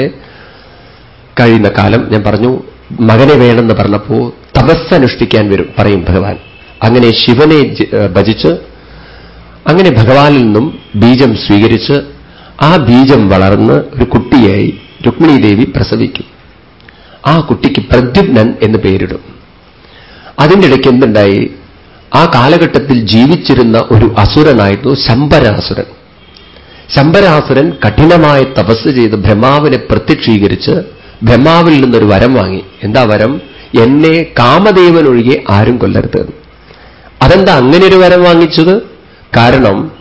കഴിയുന്ന കാലം ഞാൻ പറഞ്ഞു മകനെ വേണമെന്ന് പറഞ്ഞപ്പോ തപസ്സനുഷ്ഠിക്കാൻ വരും പറയും ഭഗവാൻ. അങ്ങനെ ശിവനെ ഭജിച്ച് അങ്ങനെ ഭഗവാനിൽ നിന്നും ബീജം സ്വീകരിച്ച് ആ ബീജം വളർന്ന് ഒരു കുട്ടിയായി രുക്മിണി ദേവി പ്രസവിക്കും. ആ കുട്ടിക്ക് പ്രദ്യുപ്നൻ എന്ന് പേരിടും. അതിന്റെ ഇടയ്ക്ക് എന്തുണ്ടായി? ആ കാലഘട്ടത്തിൽ ജീവിച്ചിരുന്ന ഒരു അസുരനായിരുന്നു ശമ്പരാസുരൻ ശമ്പരാസുരൻ കഠിനമായ തപസ് ചെയ്ത് ബ്രഹ്മാവിനെ പ്രത്യക്ഷീകരിച്ച് ബ്രഹ്മാവിൽ നിന്നൊരു വരം വാങ്ങി. എന്താ വരം? എന്നെ കാമദേവൻ ഒഴികെ ആരും കൊല്ലരുത്. അതെന്താ അങ്ങനെ ഒരു വരം വാങ്ങിച്ചത്? കാരണം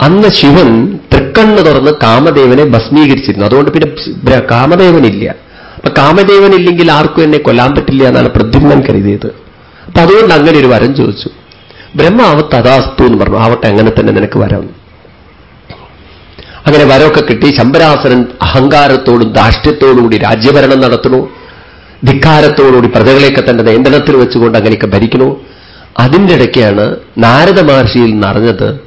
അന്ന് ശിവൻ തൃക്കണ്ണ് തുറന്ന് കാമദേവനെ ഭസ്മീകരിച്ചിരുന്നു. അതുകൊണ്ട് പിന്നെ കാമദേവനില്ല. അപ്പൊ കാമദേവനില്ലെങ്കിൽ ആർക്കും എന്നെ കൊല്ലാൻ പറ്റില്ല എന്നാണ് പ്രദ്യുമ്നൻ കരുതിയത്. അപ്പൊ അതുകൊണ്ട് അങ്ങനെ ഒരു വരം ചോദിച്ചു. ബ്രഹ്മാവ് തഥാസ്തു എന്ന് പറഞ്ഞു. ആവട്ടെ അങ്ങനെ തന്നെ നിനക്ക് വരം. അങ്ങനെ വരമൊക്കെ കിട്ടി. ശമ്പരാസനൻ അഹങ്കാരത്തോടും ധാഷ്ട്യത്തോടുകൂടി രാജ്യഭരണം നടത്തണു ധിക്കാരത്തോടുകൂടി പ്രജകളെയൊക്കെ തന്റെ നിയന്ത്രണത്തിൽ വെച്ചുകൊണ്ട് അങ്ങനെയൊക്കെ ഭരിക്കണു അതിന്റെ ഇടയ്ക്കാണ് നാരദ മഹർഷിയിൽ നിറഞ്ഞത്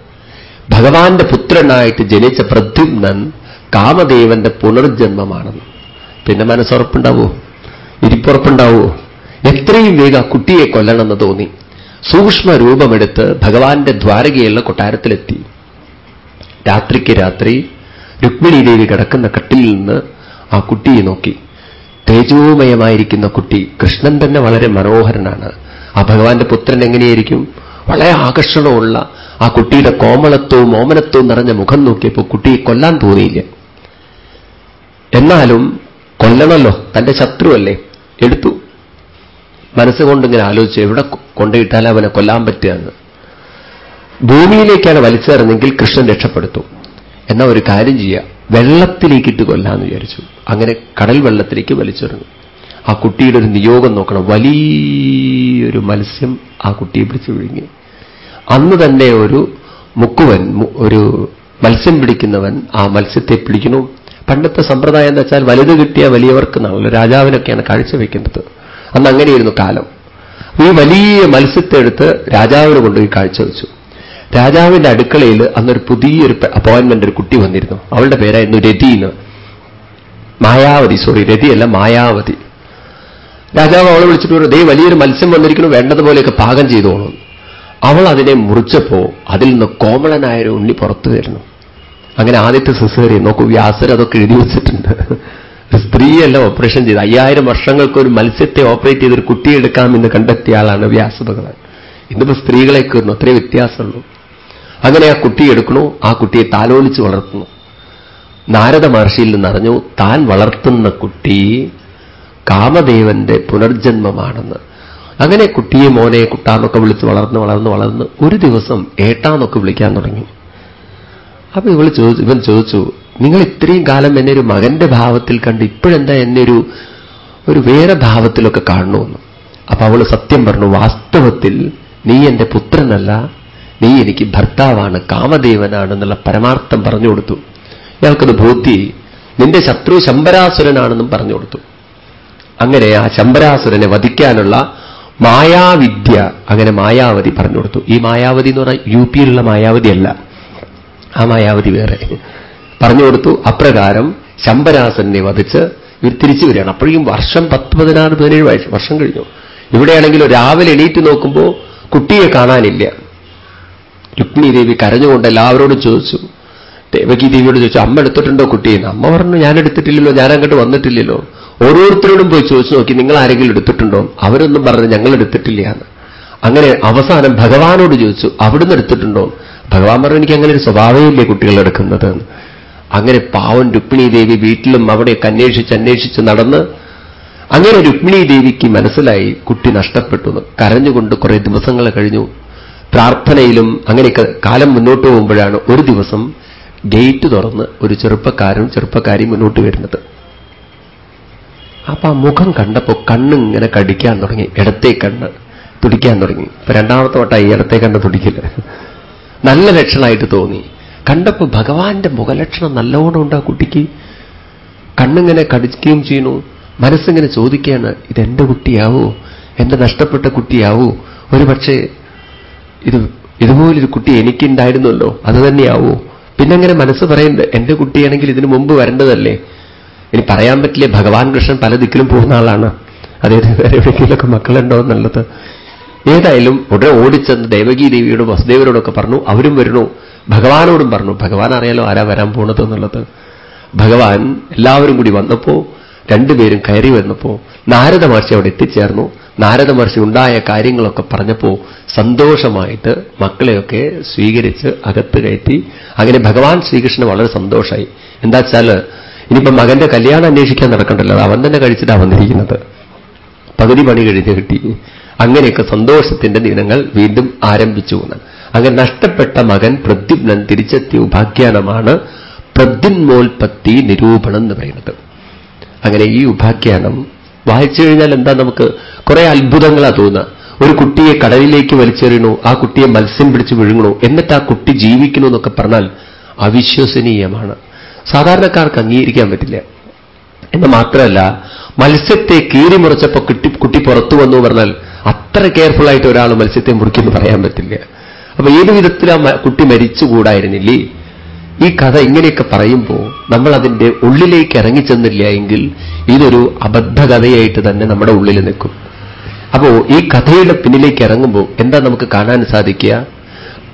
ഭഗവാന്റെ പുത്രനായിട്ട് ജനിച്ച പ്രദ്യുമ്നൻ കാമദേവന്റെ പുനർജന്മമാണെന്ന്. പിന്നെ മനസ്സുറപ്പുണ്ടാവോ? ഇരിപ്പുറപ്പുണ്ടാവോ? എത്രയും വേഗം കുട്ടിയെ കൊല്ലണമെന്ന് തോന്നി. സൂക്ഷ്മ രൂപമെടുത്ത് ഭഗവാന്റെ ദ്വാരകയുള്ള കൊട്ടാരത്തിലെത്തി. രാത്രിക്ക് രാത്രി രുക്മിണി ദേവി കിടക്കുന്ന കട്ടിൽ നിന്ന് ആ കുട്ടിയെ നോക്കി. തേജോമയമായിരിക്കുന്ന കുട്ടി കൃഷ്ണൻ തന്നെ വളരെ മനോഹരനാണ്. ആ ഭഗവാന്റെ പുത്രൻ എങ്ങനെയായിരിക്കും? വളരെ ആകർഷണമുള്ള ആ കുട്ടിയുടെ കോമളത്വവും ഓമനത്വവും നിറഞ്ഞ മുഖം നോക്കിയപ്പോൾ കുട്ടിയെ കൊല്ലാൻ തോന്നിയില്ല. എന്നാലും കൊല്ലണമല്ലോ തന്റെ ശത്രുവല്ലേ? എടുത്തു. മനസ്സുകൊണ്ടിങ്ങനെ ആലോചിച്ചു എവിടെ കൊണ്ടുപോയിട്ടാൽ അവനെ കൊല്ലാൻ പറ്റുകയെന്ന് ഭൂമിയിലേക്കാണ് വലിച്ചേറുന്നതെങ്കിൽ കൃഷ്ണൻ രക്ഷപ്പെടുത്തും. എന്നാ ഒരു കാര്യം ചെയ്യുക വെള്ളത്തിലേക്കിട്ട് കൊല്ലാന്ന് വിചാരിച്ചു. അങ്ങനെ കടൽ വെള്ളത്തിലേക്ക് വലിച്ചെറിഞ്ഞു. ആ കുട്ടിയുടെ ഒരു നിയോഗം നോക്കണം. വലിയൊരു മത്സ്യം ആ കുട്ടിയെ പിടിച്ചു വിഴുങ്ങി. അന്ന് തന്നെ ഒരു മുക്കുവൻ ഒരു മത്സ്യം പിടിക്കുന്നവൻ ആ മത്സ്യത്തെ പിടിക്കണു പണ്ടത്തെ സമ്പ്രദായം എന്ന് വെച്ചാൽ വലുത് കിട്ടിയ വലിയവർക്ക് നല്ല രാജാവിനൊക്കെയാണ് കാഴ്ചവെക്കുന്നത് അന്ന് അങ്ങനെയായിരുന്നു കാലം. ഈ വലിയ മത്സ്യത്തെ എടുത്ത് രാജാവിന് കൊണ്ടുപോയി കാഴ്ചവെച്ചു രാജാവിന്റെ അടുക്കളയിൽ അന്നൊരു പുതിയൊരു അപ്പോയിന്റ്മെന്റ് ഒരു കുട്ടി വന്നിരുന്നു. അവളുടെ പേരായിരുന്നു രതി എന്ന് മായാവതി സോറി രതിയല്ല മായാവതി. രാജാവ് അവളെ വിളിച്ചിട്ട് പറഞ്ഞു ദേ വലിയൊരു മത്സ്യം വന്നിരിക്കുന്നു വേണ്ടതുപോലെയൊക്കെ പാകം ചെയ്തോളൂ. അവൾ അതിനെ മുറിച്ചപ്പോ അതിൽ നിന്ന് കോമളനായൊരു ഉണ്ണി പുറത്തു വരുന്നു. അങ്ങനെ ആദ്യത്തെ സിസേറി നോക്കൂ വ്യാസർ അതൊക്കെ എഴുതി വെച്ചിട്ടുണ്ട്. സ്ത്രീയല്ല ഓപ്പറേഷൻ ചെയ്ത് അയ്യായിരം വർഷങ്ങൾക്ക് ഒരു മത്സ്യത്തെ ഓപ്പറേറ്റ് ചെയ്തൊരു കുട്ടിയെടുക്കാമെന്ന് കണ്ടെത്തിയ ആളാണ് വ്യാസഭഗവാൻ ഇന്നിപ്പോ സ്ത്രീകളെ കയറുന്നു അത്രേ വ്യത്യാസമുള്ളൂ. അങ്ങനെ ആ കുട്ടിയെ എടുക്കണു ആ കുട്ടിയെ താലോലിച്ച് വളർത്തുന്നു. നാരദ മഹർഷിയിൽ നിന്നറിഞ്ഞു താൻ വളർത്തുന്ന കുട്ടി കാമദേവന്റെ പുനർജന്മമാണെന്ന്. അങ്ങനെ കുട്ടിയെ മോനെ കുട്ടാന്നൊക്കെ വിളിച്ച് വളർന്ന് വളർന്ന് വളർന്ന് ഒരു ദിവസം ഏട്ടാന്നൊക്കെ വിളിക്കാൻ തുടങ്ങി. അപ്പൊ ഇവൾ ചോദിച്ചു ഇവൻ ചോദിച്ചു നിങ്ങൾ ഇത്രയും കാലം എന്നെ ഒരു മകന്റെ ഭാവത്തിൽ കണ്ട് ഇപ്പോഴെന്താ എന്നെ ഒരു ഒരു വേറെ ഭാവത്തിലൊക്കെ കാണണമെന്ന് അപ്പൊ അവൾ സത്യം പറഞ്ഞു വാസ്തവത്തിൽ നീ എന്റെ പുത്രനല്ല നീ എനിക്ക് ഭർത്താവാണ് കാമദേവനാണ് എന്നുള്ള പരമാർത്ഥം പറഞ്ഞു കൊടുത്തു. ഇയാൾക്കത് ബോധ്യ നിന്റെ ശത്രു ശമ്പരാസുരനാണെന്നും പറഞ്ഞു കൊടുത്തു. അങ്ങനെ ആ ശമ്പരാസുരനെ വധിക്കാനുള്ള മായാവിദ്യ അങ്ങനെ മായാവതി പറഞ്ഞു കൊടുത്തു. ഈ മായാവതി എന്ന് പറഞ്ഞാൽ യു പിയിലുള്ള മായാവതിയല്ല ആ മായാവതി വേറെ. പറഞ്ഞു കൊടുത്തു അപ്രകാരം ശമ്പരാസനെ വധിച്ച് ഇവർ തിരിച്ചു വരികയാണ്. അപ്പോഴേക്കും വർഷം പത്ത് പതിനാറ് പതിനേഴ് വയസ്സ് വർഷം കഴിഞ്ഞു. ഇവിടെയാണെങ്കിലും രാവിലെ എണീറ്റ് നോക്കുമ്പോൾ കുട്ടിയെ കാണാനില്ല. രുക്മിണി ദേവി കരഞ്ഞുകൊണ്ട് എല്ലാവരോടും ചോദിച്ചു ദേവകി ദേവിയോട് ചോദിച്ചു അമ്മ എടുത്തിട്ടുണ്ടോ കുട്ടിയെന്ന് അമ്മ പറഞ്ഞു ഞാൻ എടുത്തിട്ടില്ലല്ലോ ഞാൻ അങ്ങോട്ട് വന്നിട്ടില്ലല്ലോ. ഓരോരുത്തരോടും പോയി ചോദിച്ചു നോക്കി നിങ്ങൾ ആരെങ്കിലും എടുത്തിട്ടുണ്ടോ? അവരൊന്നും പറഞ്ഞു ഞങ്ങൾ എടുത്തിട്ടില്ല എന്ന്. അങ്ങനെ അവസാനം ഭഗവാനോട് ചോദിച്ചു അവിടുന്ന് എടുത്തിട്ടുണ്ടോ? ഭഗവാൻ പറഞ്ഞു എനിക്ക് അങ്ങനെ ഒരു സ്വഭാവമില്ലേ കുട്ടികൾ എടുക്കുന്നത് അങ്ങനെ പാവൻ രുക്മിണി ദേവി വീട്ടിലും അവിടെയൊക്കെ അന്വേഷിച്ച് അന്വേഷിച്ച് നടന്ന് അങ്ങനെ രുക്മിണി ദേവിക്ക് മനസ്സിലായി കുട്ടി നഷ്ടപ്പെട്ടു കരഞ്ഞുകൊണ്ട് കുറെ ദിവസങ്ങൾ കഴിഞ്ഞു. പ്രാർത്ഥനയിലും അങ്ങനെയൊക്കെ കാലം മുന്നോട്ട് പോകുമ്പോഴാണ് ഒരു ദിവസം ഗേറ്റ് തുറന്ന് ഒരു ചെറുപ്പക്കാരും ചെറുപ്പക്കാരി മുന്നോട്ട് വരുന്നത്. അപ്പൊ ആ മുഖം കണ്ടപ്പോ കണ്ണിങ്ങനെ കടിക്കാൻ തുടങ്ങി ഇടത്തെ കണ്ണ് തുടിക്കാൻ തുടങ്ങി. ഇപ്പൊ രണ്ടാമത്തെ വട്ടം ഈ ഇടത്തെ കണ്ണ് തുടിക്കില്ല നല്ല ലക്ഷണമായിട്ട് തോന്നി. കണ്ടപ്പോ ഭഗവാന്റെ മുഖലക്ഷണം നല്ലോണം ഉണ്ട് ആ കുട്ടിക്ക്. കണ്ണിങ്ങനെ കടിക്കുകയും ചെയ്യുന്നു. മനസ്സിങ്ങനെ ചോദിക്കുകയാണ് ഇതെന്റെ കുട്ടിയാവോ? എന്റെ നഷ്ടപ്പെട്ട കുട്ടിയാവോ? ഒരു പക്ഷേ ഇത് ഇതുപോലൊരു കുട്ടി എനിക്കുണ്ടായിരുന്നല്ലോ അത് തന്നെയാവോ. പിന്നെ അങ്ങനെ മനസ്സ് പറയുന്നത് എന്റെ കുട്ടിയാണെങ്കിൽ ഇതിനു മുമ്പ് വരേണ്ടതല്ലേ? ഇനി പറയാൻ പറ്റില്ലേ ഭഗവാൻ കൃഷ്ണൻ പല ദിക്കിലും പോകുന്ന ആളാണ്. അദ്ദേഹത്തിന് എവിടെയെങ്കിലുമൊക്കെ മക്കളുണ്ടോ എന്നുള്ളത്. ഏതായാലും ഉടനെ ഓടിച്ചെന്ന് ദേവകി ദേവിയോടും വസുദേവരോടൊക്കെ പറഞ്ഞു അവരും വരണു ഭഗവാനോടും പറഞ്ഞു ഭഗവാൻ അറിയാലോ ആരാ വരാൻ പോണത് എന്നുള്ളത്. ഭഗവാൻ എല്ലാവരും കൂടി വന്നപ്പോ രണ്ടുപേരും കയറി വന്നപ്പോ നാരദ മഹർഷി അവിടെ എത്തിച്ചേർന്നു. നാരദ മഹർഷി ഉണ്ടായ കാര്യങ്ങളൊക്കെ പറഞ്ഞപ്പോ സന്തോഷമായിട്ട് മക്കളെയൊക്കെ സ്വീകരിച്ച് അകത്ത് കയറ്റി. അങ്ങനെ ഭഗവാൻ ശ്രീകൃഷ്ണൻ വളരെ സന്തോഷമായി എന്താ വെച്ചാൽ ഇനിയിപ്പോ മകന്റെ കല്യാണം അന്വേഷിക്കാൻ നടക്കണ്ടല്ലോ. അവൻ തന്നെ കഴിച്ചിട്ടാണ് വന്നിരിക്കുന്നത്. പകുതി പണി കഴിഞ്ഞ് കിട്ടി. അങ്ങനെയൊക്കെ സന്തോഷത്തിന്റെ ദിനങ്ങൾ വീണ്ടും ആരംഭിച്ചു എന്ന്. അങ്ങനെ നഷ്ടപ്പെട്ട മകൻ പ്രദ്യുപ്നൻ തിരിച്ചെത്തിയ ഉപാഖ്യാനമാണ് പ്രദ്യുന്മോൽപത്തി നിരൂപണം എന്ന് പറയുന്നത്. അങ്ങനെ ഈ ഉപാഖ്യാനം വായിച്ചു കഴിഞ്ഞാൽ എന്താ നമുക്ക് കുറെ അത്ഭുതങ്ങളാ തോന്നുക. ഒരു കുട്ടിയെ കടലിലേക്ക് വലിച്ചെറിയണു ആ കുട്ടിയെ മത്സ്യം പിടിച്ച് വിഴുങ്ങണു എന്നിട്ട് ആ കുട്ടി ജീവിക്കണു എന്നൊക്കെ പറഞ്ഞാൽ അവിശ്വസനീയമാണ്. സാധാരണക്കാർക്ക് അംഗീകരിക്കാൻ പറ്റില്ല. എന്ന് മാത്രമല്ല മത്സ്യത്തെ കീറി മുറിച്ചപ്പോ കുട്ടി കുട്ടി പുറത്തു വന്നു പറഞ്ഞാൽ അത്ര കെയർഫുൾ ആയിട്ട് ഒരാൾ മത്സ്യത്തെ മുറിക്കുമെന്ന് പറയാൻ പറ്റില്ല. അപ്പൊ ഏത് വിധത്തിൽ ആ കുട്ടി മരിച്ചുകൂടായിരുന്നില്ലേ? ഈ കഥ ഇങ്ങനെയൊക്കെ പറയുമ്പോൾ നമ്മൾ അതിന്റെ ഉള്ളിലേക്ക് ഇറങ്ങിച്ചെന്നില്ല എങ്കിൽ ഇതൊരു അബദ്ധകഥയായിട്ട് തന്നെ നമ്മുടെ ഉള്ളിൽ നിൽക്കും. അപ്പോ ഈ കഥയുടെ പിന്നിലേക്ക് ഇറങ്ങുമ്പോൾ എന്താ നമുക്ക് കാണാൻ സാധിക്കുക?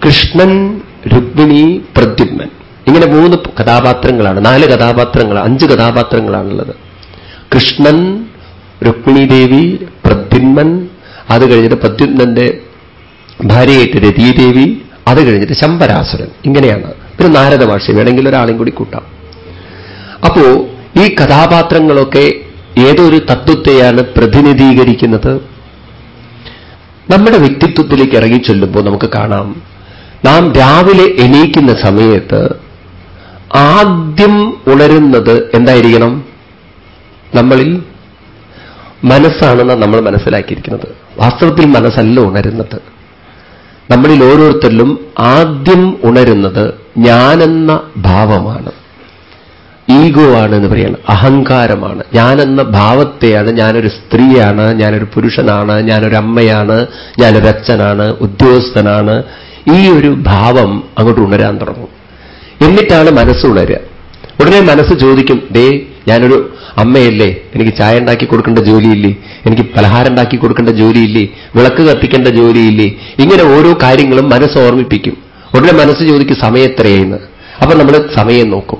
കൃഷ്ണൻ രുക്മിണി പ്രദ്യുമ്നൻ. ഇങ്ങനെ മൂന്ന് കഥാപാത്രങ്ങളാണ് നാല് കഥാപാത്രങ്ങൾ അഞ്ച് കഥാപാത്രങ്ങളാണുള്ളത്. കൃഷ്ണൻ രുക്മിണി ദേവി പ്രദ്യുന്മൻ അത് കഴിഞ്ഞിട്ട് പ്രദ്യുമ്നന്റെ ഭാര്യയായിട്ട് രതീദേവി അത് കഴിഞ്ഞിട്ട് ശമ്പരാസുരൻ ഇങ്ങനെയാണ് പിന്നെ നാരദ മഹർഷി വേണമെങ്കിൽ ഒരാളെയും കൂടി കൂട്ടാം. അപ്പോ ഈ കഥാപാത്രങ്ങളൊക്കെ ഏതൊരു തത്വത്തെയാണ് പ്രതിനിധീകരിക്കുന്നത്? നമ്മുടെ വ്യക്തിത്വത്തിലേക്ക് ഇറങ്ങി ചൊല്ലുമ്പോൾ നമുക്ക് കാണാം. നാം രാവിലെ എണീക്കുന്ന സമയത്ത് ആദ്യം ഉണരുന്നത് എന്തായിരിക്കണം? നമ്മളിൽ മനസ്സാണെന്ന് നമ്മൾ മനസ്സിലാക്കിയിരിക്കുന്നത്. വാസ്തവത്തിൽ മനസ്സല്ല ഉണരുന്നത്. നമ്മളിൽ ഓരോരുത്തരിലും ആദ്യം ഉണരുന്നത് ഞാനെന്ന ഭാവമാണ്. ഈഗോ ആണ് എന്ന് പറയുന്നത് അഹങ്കാരമാണ്. ഞാനെന്ന ഭാവത്തെയാണ് ഞാനൊരു സ്ത്രീയാണ് ഞാനൊരു പുരുഷനാണ് ഞാനൊരു അമ്മയാണ് ഞാനൊരു അച്ഛനാണ് ഉദ്യോഗസ്ഥനാണ്. ഈ ഒരു ഭാവം അങ്ങോട്ട് ഉണരാൻ തുടങ്ങും. എന്നിട്ടാണ് മനസ്സ് ഉണരുക. ഉടനെ മനസ്സ് ചോദിക്കും ദേ ഞാനൊരു അമ്മയല്ലേ? എനിക്ക് ചായ ഉണ്ടാക്കി കൊടുക്കേണ്ട ജോലിയില്ലേ? എനിക്ക് പലഹാരം ഉണ്ടാക്കി കൊടുക്കേണ്ട ജോലിയില്ലേ? വിളക്ക് കത്തിക്കേണ്ട ജോലിയില്ലേ? ഇങ്ങനെ ഓരോ കാര്യങ്ങളും മനസ്സ് ഓർമ്മിപ്പിക്കും. ഉടനെ മനസ്സ് ചോദിക്കും സമയം എത്രയെന്ന് അപ്പൊ നമ്മൾ സമയം നോക്കും.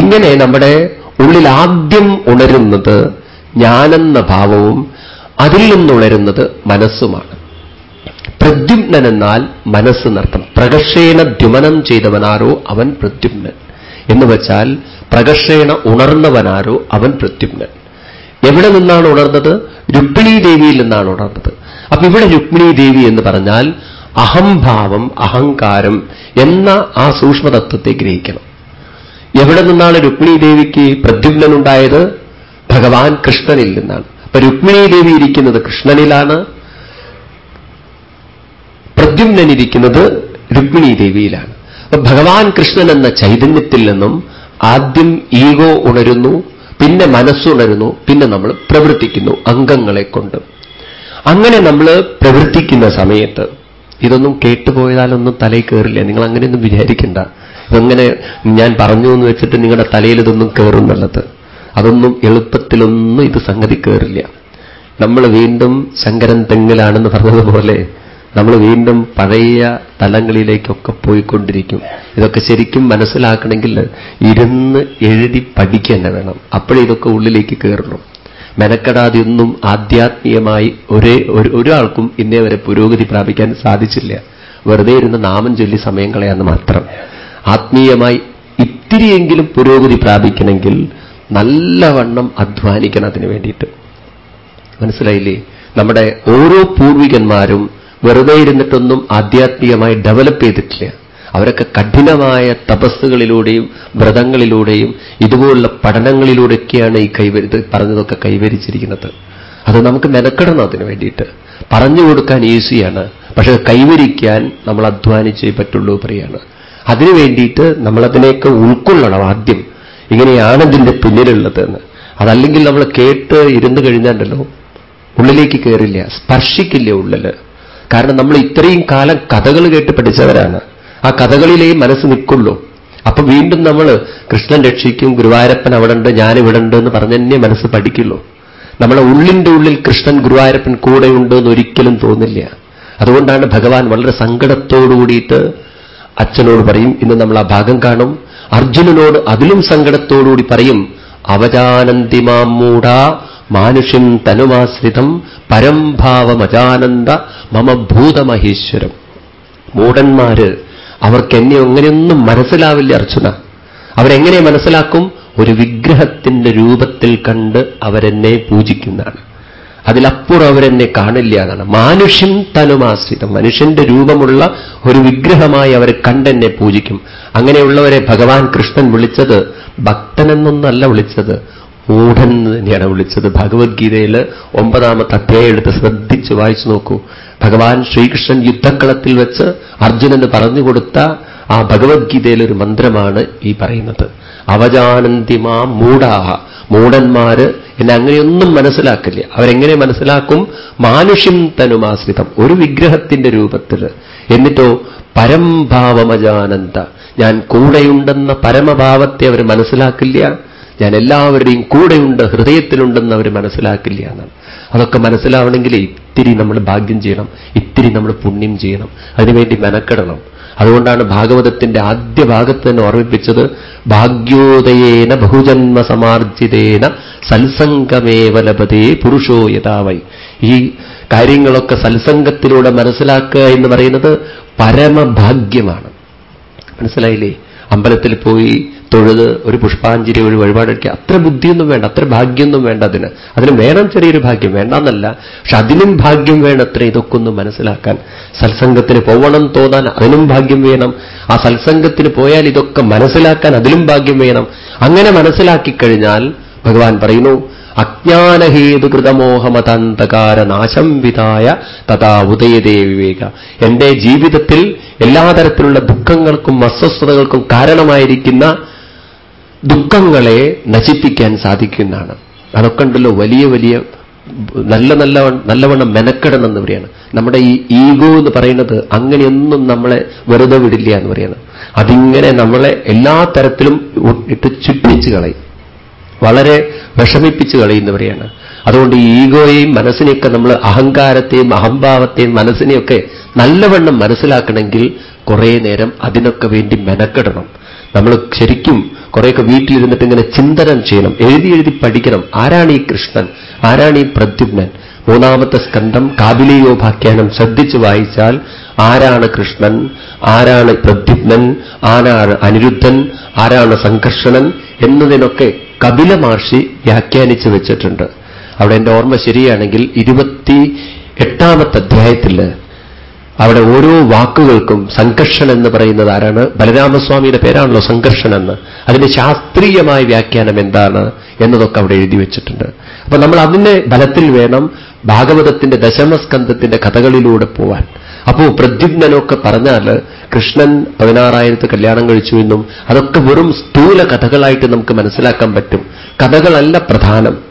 ഇങ്ങനെ നമ്മുടെ ഉള്ളിൽ ആദ്യം ഉണരുന്നത് ഞാനെന്ന ഭാവവും അതിൽ നിന്നുണരുന്നത് മനസ്സുമാണ്. പ്രദ്യുമ്നൻ എന്നാൽ മനസ്സ് നിർത്തണം. പ്രകർഷേണ ദ്യുമനം ചെയ്തവനാരോ അവൻ പ്രദ്യുമ്നൻ. എന്ന് വെച്ചാൽ പ്രകർഷേണ ഉണർന്നവനാരോ അവൻ പ്രദ്യുമ്നൻ. എവിടെ നിന്നാണ് ഉണർന്നത്? രുക്മിണീ ദേവിയിൽ നിന്നാണ് ഉണർന്നത്. അപ്പൊ ഇവിടെ രുക്മിണീ ദേവി എന്ന് പറഞ്ഞാൽ അഹംഭാവം അഹങ്കാരം എന്ന ആ സൂക്ഷ്മതത്വത്തെ ഗ്രഹിക്കണം. എവിടെ നിന്നാണ് രുക്മിണി ദേവിക്ക് പ്രദ്യുമ്നനുണ്ടായത്? ഭഗവാൻ കൃഷ്ണനിൽ നിന്നാണ്. അപ്പൊ രുക്മിണി ദേവി ഇരിക്കുന്നത് കൃഷ്ണനിലാണ്. പ്രദ്യുമ്നനിരിക്കുന്നത് രുക്മിണി ദേവിയിലാണ്. അപ്പൊ ഭഗവാൻ കൃഷ്ണൻ എന്ന ചൈതന്യത്തിൽ നിന്നും ആദ്യം ഈഗോ ഉണരുന്നു പിന്നെ മനസ്സുണരുന്നു പിന്നെ നമ്മൾ പ്രവർത്തിക്കുന്നു അംഗങ്ങളെ കൊണ്ട്. അങ്ങനെ നമ്മൾ പ്രവർത്തിക്കുന്ന സമയത്ത് ഇതൊന്നും കേട്ടുപോയതാലൊന്നും തലയിൽ കയറില്ല നിങ്ങൾ അങ്ങനെയൊന്നും വിചാരിക്കണ്ട. ഇതങ്ങനെ ഞാൻ പറഞ്ഞു എന്ന് വെച്ചിട്ട് നിങ്ങളുടെ തലയിൽ ഇതൊന്നും കയറുന്നുള്ളത് അതൊന്നും എളുപ്പത്തിലൊന്നും ഇത് സംഗതി കയറില്ല നമ്മൾ വീണ്ടും ശങ്കരൻ തെങ്ങിലാണെന്ന് പറഞ്ഞതുപോലെ നമ്മൾ വീണ്ടും പഴയ തലങ്ങളിലേക്കൊക്കെ പോയിക്കൊണ്ടിരിക്കും. ഇതൊക്കെ ശരിക്കും മനസ്സിലാക്കണമെങ്കിൽ ഇരുന്ന് എഴുതി പഠിക്കുക തന്നെ വേണം. അപ്പോഴേ ഇതൊക്കെ ഉള്ളിലേക്ക് കയറുള്ളൂ മെനക്കെടാതെ ഒന്നും ആധ്യാത്മീയമായി ഒരേ ഒരാൾക്കും ഇന്നേ വരെ പുരോഗതി പ്രാപിക്കാൻ സാധിച്ചില്ല. വെറുതെ ഇരുന്ന് നാമം ചൊല്ലി സമയം കളയാന്ന് മാത്രം. ആത്മീയമായി ഇത്തിരിയെങ്കിലും പുരോഗതി പ്രാപിക്കണമെങ്കിൽ നല്ലവണ്ണം അധ്വാനിക്കണം അതിനു വേണ്ടിയിട്ട്. മനസ്സിലായില്ലേ? നമ്മുടെ ഓരോ പൂർവികന്മാരും വെറുതെ ഇരുന്നിട്ടൊന്നും ആധ്യാത്മികമായി ഡെവലപ്പ് ചെയ്തിട്ടില്ല. അവരൊക്കെ കഠിനമായ തപസ്സുകളിലൂടെയും വ്രതങ്ങളിലൂടെയും ഇതുപോലുള്ള പഠനങ്ങളിലൂടെയൊക്കെയാണ് ഈ കൈവരി പറഞ്ഞതൊക്കെ കൈവരിച്ചിരിക്കുന്നത്. അത് നമുക്ക് മെനക്കെടണം അതിന് വേണ്ടിയിട്ട്. പറഞ്ഞു കൊടുക്കാൻ ഈസിയാണ്. പക്ഷെ കൈവരിക്കാൻ നമ്മൾ അധ്വാനിച്ചേ പറ്റുള്ളൂ പറയാണ്. അതിനു വേണ്ടിയിട്ട് നമ്മളതിനെയൊക്കെ ഉൾക്കൊള്ളണം ആദ്യം. ഇങ്ങനെയാണ് ഇതിന്റെ പിന്നിലുള്ളതെന്ന്. അതല്ലെങ്കിൽ നമ്മൾ കേട്ട് ഇരുന്ന് കഴിഞ്ഞാണ്ടല്ലോ ഉള്ളിലേക്ക് കയറില്ല സ്പർശിക്കില്ല ഉള്ളിൽ. കാരണം നമ്മൾ ഇത്രയും കാലം കഥകൾ കേട്ട് പഠിച്ചവരാണ്. ആ കഥകളിലേ മനസ്സ് നിൽക്കുള്ളൂ. അപ്പൊ വീണ്ടും നമ്മൾ കൃഷ്ണൻ രക്ഷിക്കും ഗുരുവായൂരപ്പൻ അവിടെ ഉണ്ട് ഞാൻ ഇവിടെ ഉണ്ട് എന്ന് പറഞ്ഞെന്നെ മനസ്സ് പഠിക്കുള്ളൂ. നമ്മളെ ഉള്ളിന്റെ ഉള്ളിൽ കൃഷ്ണൻ ഗുരുവായൂരപ്പൻ കൂടെയുണ്ട് എന്ന് ഒരിക്കലും തോന്നില്ല. അതുകൊണ്ടാണ് ഭഗവാൻ വളരെ സങ്കടത്തോടു കൂടിയിട്ട് അച്ഛനോട് പറയും ഇന്ന് നമ്മൾ ആ ഭാഗം കാണും. അർജുനനോട് അതിലും സങ്കടത്തോടുകൂടി പറയും അവജാനന്തിമാമൂഢ മാനുഷ്യം തനുമാശ്രിതം പരംഭാവമജാനന്ദ മമ ഭൂതമഹേശ്വരം മൂടന്മാര് അവർക്ക് എന്നെ അങ്ങനെയൊന്നും മനസ്സിലാവില്ല അർച്ചന അവരെങ്ങനെ മനസ്സിലാക്കും? ഒരു വിഗ്രഹത്തിന്റെ രൂപത്തിൽ കണ്ട് അവരെന്നെ പൂജിക്കുന്നതാണ്. അതിലപ്പുറം അവരെന്നെ കാണില്ല എന്നാണ്. മാനുഷ്യം തനുമാശ്രിതം. മനുഷ്യന്റെ രൂപമുള്ള ഒരു വിഗ്രഹമായി അവർ കണ്ടെന്നെ പൂജിക്കും. അങ്ങനെയുള്ളവരെ ഭഗവാൻ കൃഷ്ണൻ വിളിച്ചത് ഭക്തനെന്നൊന്നല്ല വിളിച്ചത്. മൂഢൻ തന്നെയാണ് വിളിച്ചത്. ഭഗവത്ഗീതയിൽ ഒമ്പതാമത്തെ അധ്യായം എടുത്ത് ശ്രദ്ധിച്ച് വായിച്ചു നോക്കൂ. ഭഗവാൻ ശ്രീകൃഷ്ണൻ യുദ്ധക്കളത്തിൽ വെച്ച് അർജുനന് പറഞ്ഞുകൊടുത്ത ആ ഭഗവത്ഗീതയിലെ ഒരു മന്ത്രമാണ് ഈ പറയുന്നത്. അവജാനന്തിമാ മൂഢാഹ. മൂഢന്മാര് എന്നെ അങ്ങനെയൊന്നും മനസ്സിലാക്കില്ല. അവരെങ്ങനെ മനസ്സിലാക്കും? മാനുഷ്യം തനുമാശ്രിതം. ഒരു വിഗ്രഹത്തിന്റെ രൂപത്തിൽ. എന്നിട്ടോ പരംഭാവമജാനന്ദ ഞാൻ കൂടെയുണ്ടെന്ന പരമഭാവത്തെ അവർ മനസ്സിലാക്കില്ല. ഞാൻ എല്ലാവരുടെയും കൂടെയുണ്ട് ഹൃദയത്തിലുണ്ടെന്ന് അവർ മനസ്സിലാക്കില്ല എന്നാണ്. അതൊക്കെ മനസ്സിലാവണമെങ്കിൽ ഇത്തിരി നമ്മൾ ഭാഗ്യം ചെയ്യണം ഇത്തിരി നമ്മൾ പുണ്യം ചെയ്യണം അതിനുവേണ്ടി മെനക്കെടണം. അതുകൊണ്ടാണ് ഭാഗവതത്തിന്റെ ആദ്യ ഭാഗത്ത് തന്നെ ഓർമ്മിപ്പിച്ചത് ഭാഗ്യോദയേന ബഹുജന്മ സമാർജിതേന സത്സംഗമേവ ലഭതേ പുരുഷോ യഥാവൈ ഈ കാര്യങ്ങളൊക്കെ സത്സംഗത്തിലൂടെ മനസ്സിലാക്കുക എന്ന് പറയുന്നത് പരമഭാഗ്യമാണ്. മനസ്സിലായില്ലേ? അമ്പലത്തിൽ പോയി തൊഴുത് ഒരു പുഷ്പാഞ്ജലി ഒരു വഴിപാടൊക്കെ അത്ര ബുദ്ധിയൊന്നും വേണ്ട അത്ര ഭാഗ്യമൊന്നും വേണ്ട അതിന്. അതിന് വേണം ചെറിയൊരു ഭാഗ്യം വേണ്ടെന്നല്ല. പക്ഷെ അതിനും ഭാഗ്യം വേണം അത്ര ഇതൊക്കെ ഒന്ന് മനസ്സിലാക്കാൻ. സത്സംഗത്തിന് പോവണം തോന്നാൻ അതിനും ഭാഗ്യം വേണം. ആ സത്സംഗത്തിന് പോയാൽ ഇതൊക്കെ മനസ്സിലാക്കാൻ അതിലും ഭാഗ്യം വേണം. അങ്ങനെ മനസ്സിലാക്കി കഴിഞ്ഞാൽ ഭഗവാൻ പറയുന്നു അജ്ഞാനഹേതുകൃതമോഹമതന്തകാര നാശം വിതായ തഥാ ഉദയതേ വിവേക എന്റെ ജീവിതത്തിൽ എല്ലാ തരത്തിലുള്ള ദുഃഖങ്ങൾക്കും അസ്വസ്ഥതകൾക്കും കാരണമായിരിക്കുന്ന ദുഃഖങ്ങളെ നശിപ്പിക്കാൻ സാധിക്കുന്നതാണ്. അതൊക്കെ ഉണ്ടല്ലോ വലിയ വലിയ നല്ല നല്ല നല്ലവണ്ണം മെനക്കെടണം എന്ന് പറയാണ്. നമ്മുടെ ഈ ഈഗോ എന്ന് പറയുന്നത് അങ്ങനെയൊന്നും നമ്മളെ വെറുതെ വിടില്ല എന്ന് പറയുന്നത് അതിങ്ങനെ നമ്മളെ എല്ലാ തരത്തിലും ഇട്ട് ചുറ്റിച്ച് കളയും. വളരെ വിഷമിപ്പിച്ച് പറയാണ്. അതുകൊണ്ട് ഈ ഈഗോയെയും മനസ്സിനെയൊക്കെ നമ്മൾ അഹങ്കാരത്തെയും അഹംഭാവത്തെയും മനസ്സിനെയൊക്കെ നല്ലവണ്ണം മനസ്സിലാക്കണമെങ്കിൽ കുറേ നേരം അതിനൊക്കെ വേണ്ടി മെനക്കെടണം. നമ്മൾ ശരിക്കും കുറേയൊക്കെ വീട്ടിലിരുന്നിട്ട് ഇങ്ങനെ ചിന്തനം ചെയ്യണം. എഴുതി എഴുതി പഠിക്കണം. ആരാണ് ഈ കൃഷ്ണൻ? ആരാണ് ഈ പ്രദ്യുമ്നൻ? മൂന്നാമത്തെ സ്കന്ധം കാബിലീയോപാഖ്യാനം ശ്രദ്ധിച്ചു വായിച്ചാൽ ആരാണ് കൃഷ്ണൻ? ആരാണ് പ്രദ്യുപ്നൻ ആരാണ് അനിരുദ്ധൻ? ആരാണ് സംഘർഷണൻ? എന്നതിനൊക്കെ കപില മഹർഷി വ്യാഖ്യാനിച്ചു വെച്ചിട്ടുണ്ട്. അവിടെ എന്റെ ഓർമ്മ ശരിയാണെങ്കിൽ ഇരുപത്തി എട്ടാമത്തെ അധ്യായത്തിൽ അവിടെ ഓരോ വാക്കുകൾക്കും സംഘർഷൻ എന്ന് പറയുന്നത് ആരാണ്? ബലരാമസ്വാമിയുടെ പേരാണല്ലോ സംഘർഷൻ എന്ന്. അതിന്റെ ശാസ്ത്രീയമായ വ്യാഖ്യാനം എന്താണ് എന്നതൊക്കെ അവിടെ എഴുതി വെച്ചിട്ടുണ്ട്. അപ്പൊ നമ്മൾ അതിന്റെ ബലത്തിൽ വേണം ഭാഗവതത്തിന്റെ ദശമസ്കന്ധത്തിന്റെ കഥകളിലൂടെ പോവാൻ. അപ്പോ പ്രദ്യുഗ്നൊക്കെ പറഞ്ഞാൽ കൃഷ്ണൻ പതിനാറായിരത്ത് കല്യാണം കഴിച്ചു എന്നും അതൊക്കെ വെറും സ്ഥൂല കഥകളായിട്ട് നമുക്ക് മനസ്സിലാക്കാൻ പറ്റും. കഥകളല്ല പ്രധാനം.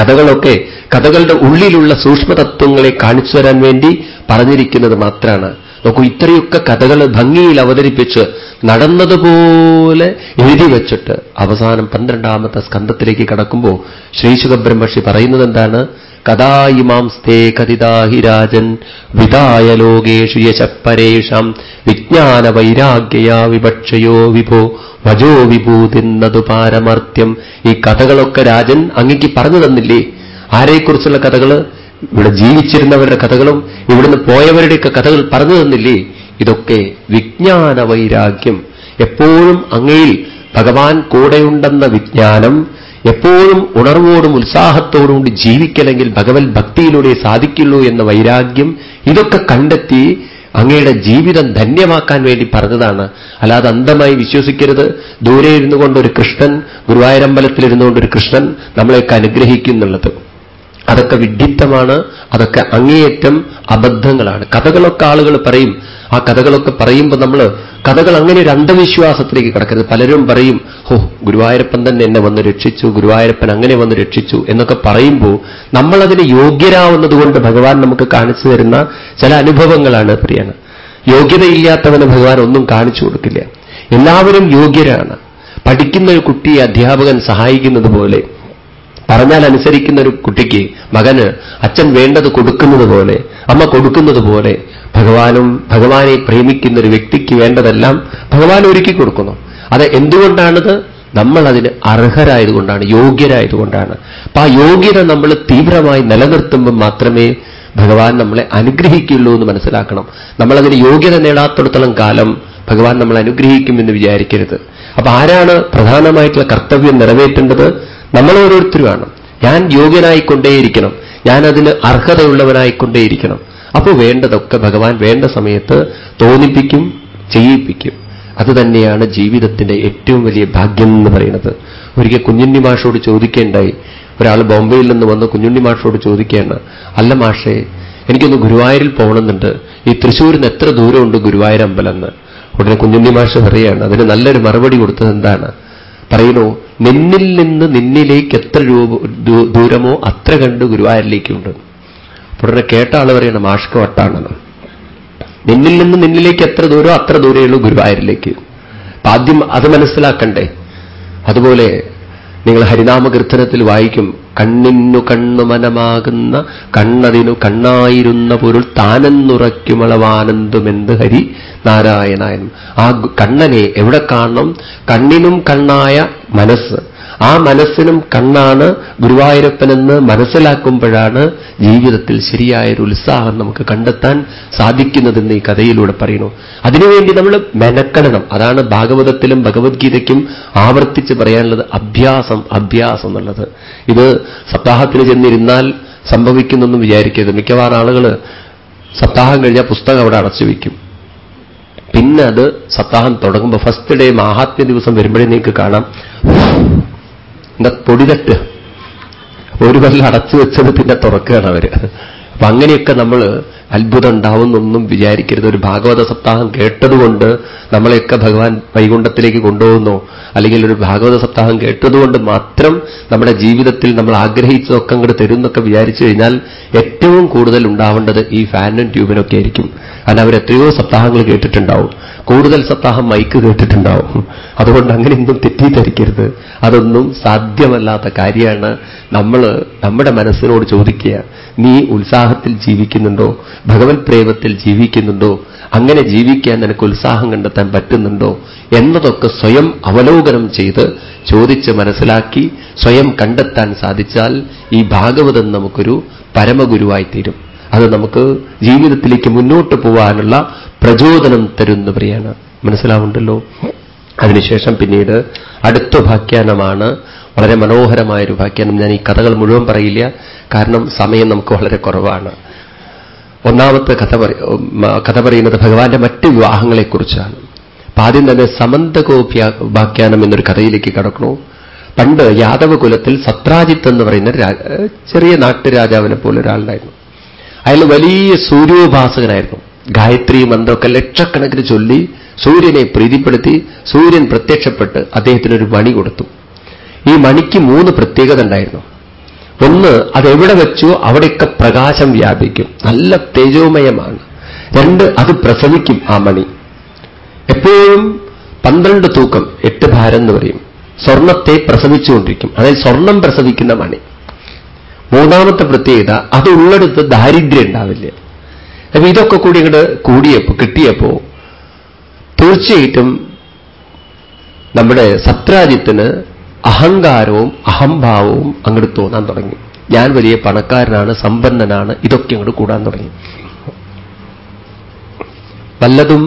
കഥകളൊക്കെ കഥകളുടെ ഉള്ളിലുള്ള സൂക്ഷ്മതത്വങ്ങളെ കാണിച്ചു തരാൻ വേണ്ടി പറഞ്ഞിരിക്കുന്നത് മാത്രമാണ്. നോക്കൂ ഇത്രയൊക്കെ കഥകൾ ഭംഗിയിൽ അവതരിപ്പിച്ച് നടന്നതുപോലെ എഴുതി വെച്ചിട്ട് അവസാനം പന്ത്രണ്ടാമത്തെ സ്കന്ധത്തിലേക്ക് കടക്കുമ്പോൾ ശ്രീ ശ്രീശുഖബ്രഹ്മർഷി പറയുന്നത് എന്താണ് കഥായിമാംസ്തേ കഥിതാഹി രാജൻ വിതായ ലോകേഷു യശപ്പരേഷാം വിജ്ഞാന വൈരാഗ്യയാ വിപക്ഷയോ വിഭോ വജോ വിഭൂതിന്നതു പാരമർത്യം ഈ കഥകളൊക്കെ രാജൻ അങ്ങേക്ക് പറഞ്ഞു തന്നില്ലേ? ആരെക്കുറിച്ചുള്ള കഥകൾ ഇവിടെ ജീവിച്ചിരുന്നവരുടെ കഥകളും ഇവിടുന്ന് പോയവരുടെയൊക്കെ കഥകൾ പറഞ്ഞു തന്നില്ലേ? ഇതൊക്കെ വിജ്ഞാന വൈരാഗ്യം എപ്പോഴും അങ്ങയിൽ ഭഗവാൻ കൂടെയുണ്ടെന്ന വിജ്ഞാനം എപ്പോഴും ഉണർവോടും ഉത്സാഹത്തോടും കൂടി ജീവിക്കണമെങ്കിൽ ഭഗവത് ഭക്തിയിലൂടെ സാധിക്കുള്ളൂ എന്ന വൈരാഗ്യം ഇതൊക്കെ കണ്ടെത്തി അങ്ങയുടെ ജീവിതം ധന്യമാക്കാൻ വേണ്ടി പറഞ്ഞതാണ്. അല്ലാതെ അന്ധമായി വിശ്വസിക്കരുത്. ദൂരെ ഇരുന്നു കൊണ്ടൊരു കൃഷ്ണൻ ഒരു കൃഷ്ണൻ നമ്മളെയൊക്കെ അനുഗ്രഹിക്കുന്നുള്ളത്. അതൊക്കെ വിഡ്ഢിത്തമാണ് അതൊക്കെ അങ്ങേയറ്റം അബദ്ധങ്ങളാണ്. കഥകളൊക്കെ ആളുകൾ പറയും. ആ കഥകളൊക്കെ പറയുമ്പോൾ നമ്മൾ കഥകൾ അങ്ങനെ ഒരു അന്ധവിശ്വാസത്തിലേക്ക് കിടക്കരുത്. പലരും പറയും ഹോ ഗുരുവായൂരപ്പൻ തന്നെ എന്നെ വന്ന് രക്ഷിച്ചു ഗുരുവായൂരപ്പൻ അങ്ങനെ വന്ന് രക്ഷിച്ചു എന്നൊക്കെ പറയുമ്പോൾ നമ്മളതിന് യോഗ്യരാവുന്നതുകൊണ്ട് ഭഗവാൻ നമുക്ക് കാണിച്ചു തരുന്ന ചില അനുഭവങ്ങളാണ് പ്രിയാണ് യോഗ്യതയില്ലാത്തവന് ഭഗവാൻ ഒന്നും കാണിച്ചു കൊടുക്കില്ല. എല്ലാവരും യോഗ്യരാണ്. പഠിക്കുന്ന ഒരു കുട്ടിയെ അധ്യാപകൻ സഹായിക്കുന്നത് പോലെ പറഞ്ഞാൽ അനുസരിക്കുന്ന ഒരു കുട്ടിക്ക് മകന് അച്ഛൻ വേണ്ടത് കൊടുക്കുന്നത് പോലെ അമ്മ കൊടുക്കുന്നത് പോലെ ഭഗവാനും ഭഗവാനെ പ്രേമിക്കുന്ന ഒരു വ്യക്തിക്ക് വേണ്ടതെല്ലാം ഭഗവാൻ ഒരുക്കി കൊടുക്കുന്നു. അത് എന്തുകൊണ്ടാണത്? നമ്മൾ അതിന് അർഹരായതുകൊണ്ടാണ് യോഗ്യരായതുകൊണ്ടാണ്. അപ്പൊ ആ യോഗ്യത നമ്മൾ തീവ്രമായി നിലനിർത്തുമ്പോൾ മാത്രമേ ഭഗവാൻ നമ്മളെ അനുഗ്രഹിക്കുള്ളൂ എന്ന് മനസ്സിലാക്കണം. നമ്മളതിന് യോഗ്യത നേടാത്തിടത്തോളം കാലം ഭഗവാൻ നമ്മൾ അനുഗ്രഹിക്കുമെന്ന് വിചാരിക്കരുത്. അപ്പൊ ആരാണ് പ്രധാനമായിട്ടുള്ള കർത്തവ്യം നിറവേറ്റേണ്ടത്? നമ്മൾ ഓരോരുത്തരുമാണ് ഞാൻ യോഗ്യനായിക്കൊണ്ടേയിരിക്കണം. ഞാൻ അർഹതയുള്ളവനായിക്കൊണ്ടേയിരിക്കണം. അപ്പോൾ വേണ്ടതൊക്കെ ഭഗവാൻ വേണ്ട സമയത്ത് തോന്നിപ്പിക്കും ചെയ്യിപ്പിക്കും. അത് തന്നെയാണ് ജീവിതത്തിന്റെ ഏറ്റവും വലിയ ഭാഗ്യം എന്ന് പറയുന്നത്. ഒരിക്കൽ കുഞ്ഞുണ്ണി മാഷോട് ചോദിക്കേണ്ടായി. ഒരാൾ ബോംബെയിൽ നിന്ന് വന്ന് കുഞ്ഞുണ്ണി മാഷോട് ചോദിക്കുകയാണ് അല്ല മാഷേ എനിക്കൊന്ന് ഗുരുവായൂരിൽ പോകണമെന്നുണ്ട്. ഈ തൃശ്ശൂരിന് എത്ര ദൂരമുണ്ട് ഗുരുവായൂർ എന്ന്? ഉടനെ കുഞ്ഞുണ്ണി മാഷ് പറയുകയാണ് അതിന് നല്ലൊരു മറുപടി കൊടുത്തത് എന്താണ്? പറയുന്നു നിന്നിൽ നിന്ന് നിന്നിലേക്ക് എത്ര രൂപ ദൂരമോ അത്ര കണ്ട് ഗുരുവായൂരിലേക്കുണ്ട്. ഉടനെ കേട്ട ആൾ പറയണം മാഷ്ക വട്ടാണെന്ന്. നിന്നിൽ നിന്ന് നിന്നിലേക്ക് എത്ര ദൂരോ അത്ര ദൂരമേ ഉള്ളൂ ഗുരുവായൂരിലേക്ക്. ആദ്യം അത് മനസ്സിലാക്കണ്ടേ. അതുപോലെ നിങ്ങൾ ഹരിനാമകീർത്തനത്തിൽ വായിക്കും. കണ്ണിനു മനമാകുന്ന കണ്ണതിനു കണ്ണായിരുന്ന പൊരുൾ താനെന്നുറയ്ക്കുമളവാനന്ദമെന്ത് ഹരി? നാരായണായനും. ആ കണ്ണനെ എവിടെ കാണണം? കണ്ണിനും കണ്ണായ മനസ്സ്. ആ മനസ്സിനും കണ്ണാണ് ഗുരുവായൂരപ്പനെന്ന് മനസ്സിലാക്കുമ്പോഴാണ് ജീവിതത്തിൽ ശരിയായൊരു ഉത്സാഹം നമുക്ക് കണ്ടെത്താൻ സാധിക്കുന്നതെന്ന് ഈ കഥയിലൂടെ പറയുന്നു. അതിനുവേണ്ടി നമ്മൾ മെനക്കണം അതാണ് ഭാഗവതത്തിലും ഭഗവത്ഗീതയ്ക്കും ആവർത്തിച്ച് പറയാനുള്ളത് അഭ്യാസം അഭ്യാസം എന്നുള്ളത്. ഇത് സപ്താഹത്തിന് ചെന്നിരുന്നാൽ സംഭവിക്കുന്നെന്നും വിചാരിക്കരുത്. മിക്കവാറും ആളുകൾ സപ്താഹം കഴിഞ്ഞാൽ പുസ്തകം അവിടെ അടച്ചു വയ്ക്കും. പിന്നെ അത് സപ്താഹം തുടങ്ങുമ്പോൾ ഫസ്റ്റ് ഡേ മാഹാത്മ്യ ദിവസം വരുമ്പോഴേ നിങ്ങൾക്ക് കാണാം. എന്താ പൊടിതട്ട് ഒരു കൊല്ലം അടച്ചു വെച്ചത് പിന്നെ തുറക്കുകയാണ് അവർ. അപ്പൊ അങ്ങനെയൊക്കെ നമ്മൾ അത്ഭുതം ഉണ്ടാവുന്നൊന്നും വിചാരിക്കരുത്. ഒരു ഭാഗവത സപ്താഹം കേട്ടതുകൊണ്ട് നമ്മളെയൊക്കെ ഭഗവാൻ വൈകുണ്ഠത്തിലേക്ക് കൊണ്ടുപോകുന്നോ. അല്ലെങ്കിൽ ഒരു ഭാഗവത സപ്താഹം കേട്ടതുകൊണ്ട് മാത്രം നമ്മുടെ ജീവിതത്തിൽ നമ്മൾ ആഗ്രഹിച്ചതൊക്കെ അങ്ങോട്ട് തരുന്നൊക്കെ വിചാരിച്ചു കഴിഞ്ഞാൽ ഏറ്റവും കൂടുതൽ ഉണ്ടാവേണ്ടത് ഈ ഫാനും ട്യൂബിനൊക്കെ ആയിരിക്കും. കാരണം അവരെത്രയോ സപ്താഹങ്ങൾ കേട്ടിട്ടുണ്ടാവും. കൂടുതൽ സപ്താഹം മൈക്ക് കേട്ടിട്ടുണ്ടാവും. അതുകൊണ്ട് അങ്ങനെ ഒന്നും തെറ്റിദ്ധരിക്കരുത്. അതൊന്നും സാധ്യമല്ലാത്ത കാര്യമാണ് നമ്മൾ നമ്മുടെ മനസ്സിനോട് ചോദിക്കുക. നീ ഉത്സാഹത്തിൽ ജീവിക്കുന്നുണ്ടോ? ഭഗവത് പ്രേമത്തിൽ ജീവിക്കുന്നുണ്ടോ? അങ്ങനെ ജീവിക്കാൻ നിനക്ക് ഉത്സാഹം കണ്ടെത്താൻ പറ്റുന്നുണ്ടോ? എന്നതൊക്കെ സ്വയം അവലോകനം ചെയ്ത് ചോദിച്ച് മനസ്സിലാക്കി സ്വയം കണ്ടെത്താൻ സാധിച്ചാൽ ഈ ഭാഗവതം നമുക്കൊരു പരമഗുരുവായി തീരും അത് നമുക്ക് ജീവിതത്തിലേക്ക് മുന്നോട്ട് പോകാനുള്ള പ്രചോദനം തരുന്ന പ്രിയാണ് മനസ്സിലാവുണ്ടല്ലോ അതിനുശേഷം പിന്നീട് അടുത്ത ഉപാഖ്യാനമാണ് വളരെ മനോഹരമായൊരു ഉപാഖ്യാനം ഞാൻ ഈ കഥകൾ മുഴുവൻ പറയില്ല. കാരണം സമയം നമുക്ക് വളരെ കുറവാണ്. ഒന്നാമത്തെ കഥ കഥ പറയുന്നത് ഭഗവാന്റെ മറ്റ് വിവാഹങ്ങളെക്കുറിച്ചാണ്. അപ്പൊ ആദ്യം തന്നെ സമന്തകോപ്യ ഉപാഖ്യാനം എന്നൊരു കഥയിലേക്ക് കടക്കണു. പണ്ട് യാദവ കുലത്തിൽ സത്രാജിത്ത് എന്ന് പറയുന്ന ചെറിയ നാട്ടുരാജാവിനെ പോലെ ഒരാളുണ്ടായിരുന്നു. അയാൾ വലിയ സൂര്യോപാസകനായിരുന്നു. ഗായത്രി മന്ത്രമൊക്കെ ലക്ഷക്കണക്കിന് ചൊല്ലി സൂര്യനെ പ്രീതിപ്പെടുത്തി സൂര്യൻ പ്രത്യക്ഷപ്പെട്ട് അദ്ദേഹത്തിനൊരു മണി കൊടുത്തു. ഈ മണിക്ക് മൂന്ന് പ്രത്യേകത ഉണ്ടായിരുന്നു. ഒന്ന് അതെവിടെ വെച്ചോ അവിടെയൊക്കെ പ്രകാശം വ്യാപിക്കും. നല്ല തേജോമയമാണ്. രണ്ട് അത് പ്രസവിക്കും ആ മണി. എപ്പോഴും പന്ത്രണ്ട് തൂക്കം എട്ട് ഭാരം എന്ന് പറയും. സ്വർണത്തെ പ്രസവിച്ചുകൊണ്ടിരിക്കും. അതായത് സ്വർണം പ്രസവിക്കുന്ന മണി. മൂന്നാമത്തെ പ്രത്യേകത അത് ഉള്ളെടുത്ത് ദാരിദ്ര്യം ഉണ്ടാവില്ല. അപ്പൊ ഇതൊക്കെ കൂടി ഇങ്ങോട്ട് കൂടിയപ്പോ കിട്ടിയപ്പോ തീർച്ചയായിട്ടും നമ്മുടെ സത്രാജിത്തിന് അഹങ്കാരവും അഹംഭാവവും അങ്ങോട്ട് തോന്നാൻ തുടങ്ങി. ഞാൻ വലിയ പണക്കാരനാണ് സമ്പന്നനാണ് ഇതൊക്കെ അങ്ങോട്ട് കൂടാൻ തുടങ്ങി. വല്ലതും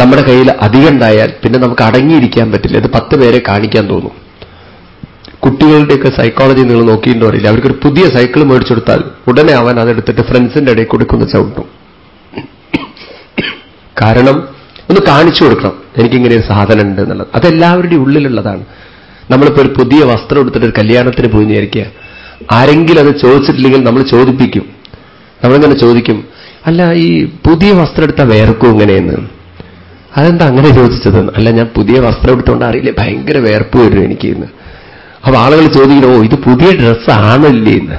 നമ്മുടെ കയ്യിൽ അധികം ഉണ്ടായാൽ പിന്നെ നമുക്ക് അടങ്ങിയിരിക്കാൻ പറ്റില്ല. ഇത് പത്ത് പേരെ കാണിക്കാൻ തോന്നും. കുട്ടികളുടെയൊക്കെ സൈക്കോളജി നിങ്ങൾ നോക്കിയിട്ടുണ്ടോ അറിയില്ല. അവർക്കൊരു പുതിയ സൈക്കിൾ മേടിച്ചെടുത്താൽ ഉടനെ അവൻ അതെടുത്തിട്ട് ഫ്രണ്ട്സിന്റെ ഇടയിൽ കൊടുക്കുന്ന ചവിട്ടും കാരണം ഒന്ന് കാണിച്ചു കൊടുക്കണം. എനിക്കിങ്ങനെ ഒരു സാധനം ഉണ്ട് എന്നുള്ളത്. അതെല്ലാവരുടെയും ഉള്ളിലുള്ളതാണ്. നമ്മളിപ്പോൾ ഒരു പുതിയ വസ്ത്രം എടുത്തിട്ട് ഒരു കല്യാണത്തിന് പോയി വിചാരിക്കുക. ആരെങ്കിലും അത് ചോദിച്ചിട്ടില്ലെങ്കിൽ നമ്മൾ ചോദിപ്പിക്കും. നമ്മളിങ്ങനെ ചോദിക്കും അല്ല ഈ പുതിയ വസ്ത്രം എടുത്താൽ വേർക്കും ഇങ്ങനെയെന്ന് അതെന്താ അങ്ങനെ ചോദിച്ചത് അല്ല ഞാൻ പുതിയ വസ്ത്രം എടുത്തുകൊണ്ട് അറിയില്ലേ. ഭയങ്കര വേർപ്പ് വരും എനിക്ക് ഇന്ന്. അപ്പൊ ആളുകൾ ചോദിക്കണം ഓ ഇത് പുതിയ ഡ്രസ്സാണല്ലേ ഇന്ന്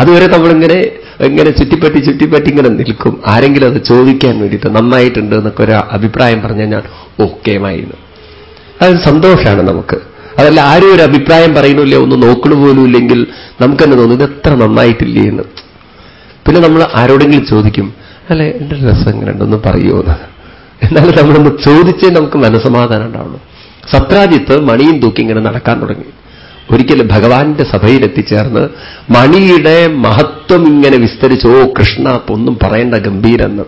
അതുവരെ നമ്മളിങ്ങനെ ഇങ്ങനെ ചുറ്റിപ്പറ്റി ചുറ്റിപ്പറ്റി ഇങ്ങനെ നിൽക്കും? ആരെങ്കിലും അത് ചോദിക്കാൻ വേണ്ടിയിട്ട് നന്നായിട്ടുണ്ട് എന്നൊക്കെ ഒരു അഭിപ്രായം പറഞ്ഞാൽ ഞാൻ ഓക്കേമായിരുന്നു അതൊരു സന്തോഷമാണ് നമുക്ക്. അതല്ല ആരും ഒരു അഭിപ്രായം പറയുന്നില്ല ഒന്ന് നോക്കണ പോലും ഇല്ലെങ്കിൽ നമുക്കെന്നെ തോന്നുന്നു ഇതെത്ര എത്ര നന്നായിട്ടില്ലേ എന്ന്. പിന്നെ നമ്മൾ ആരോടെങ്കിലും ചോദിക്കും അല്ലെ എന്റെ രസം എങ്ങനെ ഉണ്ടെന്ന് പറയുമോ എന്ന്. എന്നാലും നമ്മളൊന്ന് ചോദിച്ചേ നമുക്ക് മനസ്സമാധാനം ഉണ്ടാവുള്ളൂ. സത്രാജിത്ത് മണിയും തൂക്കി ഇങ്ങനെ നടക്കാൻ തുടങ്ങി. ഒരിക്കലും ഭഗവാന്റെ സഭയിൽ എത്തിച്ചേർന്ന് മണിയുടെ മഹത്വം ഇങ്ങനെ വിസ്തരിച്ചു ഓ കൃഷ്ണ ഒന്നും പറയേണ്ട ഗംഭീരെന്ന്.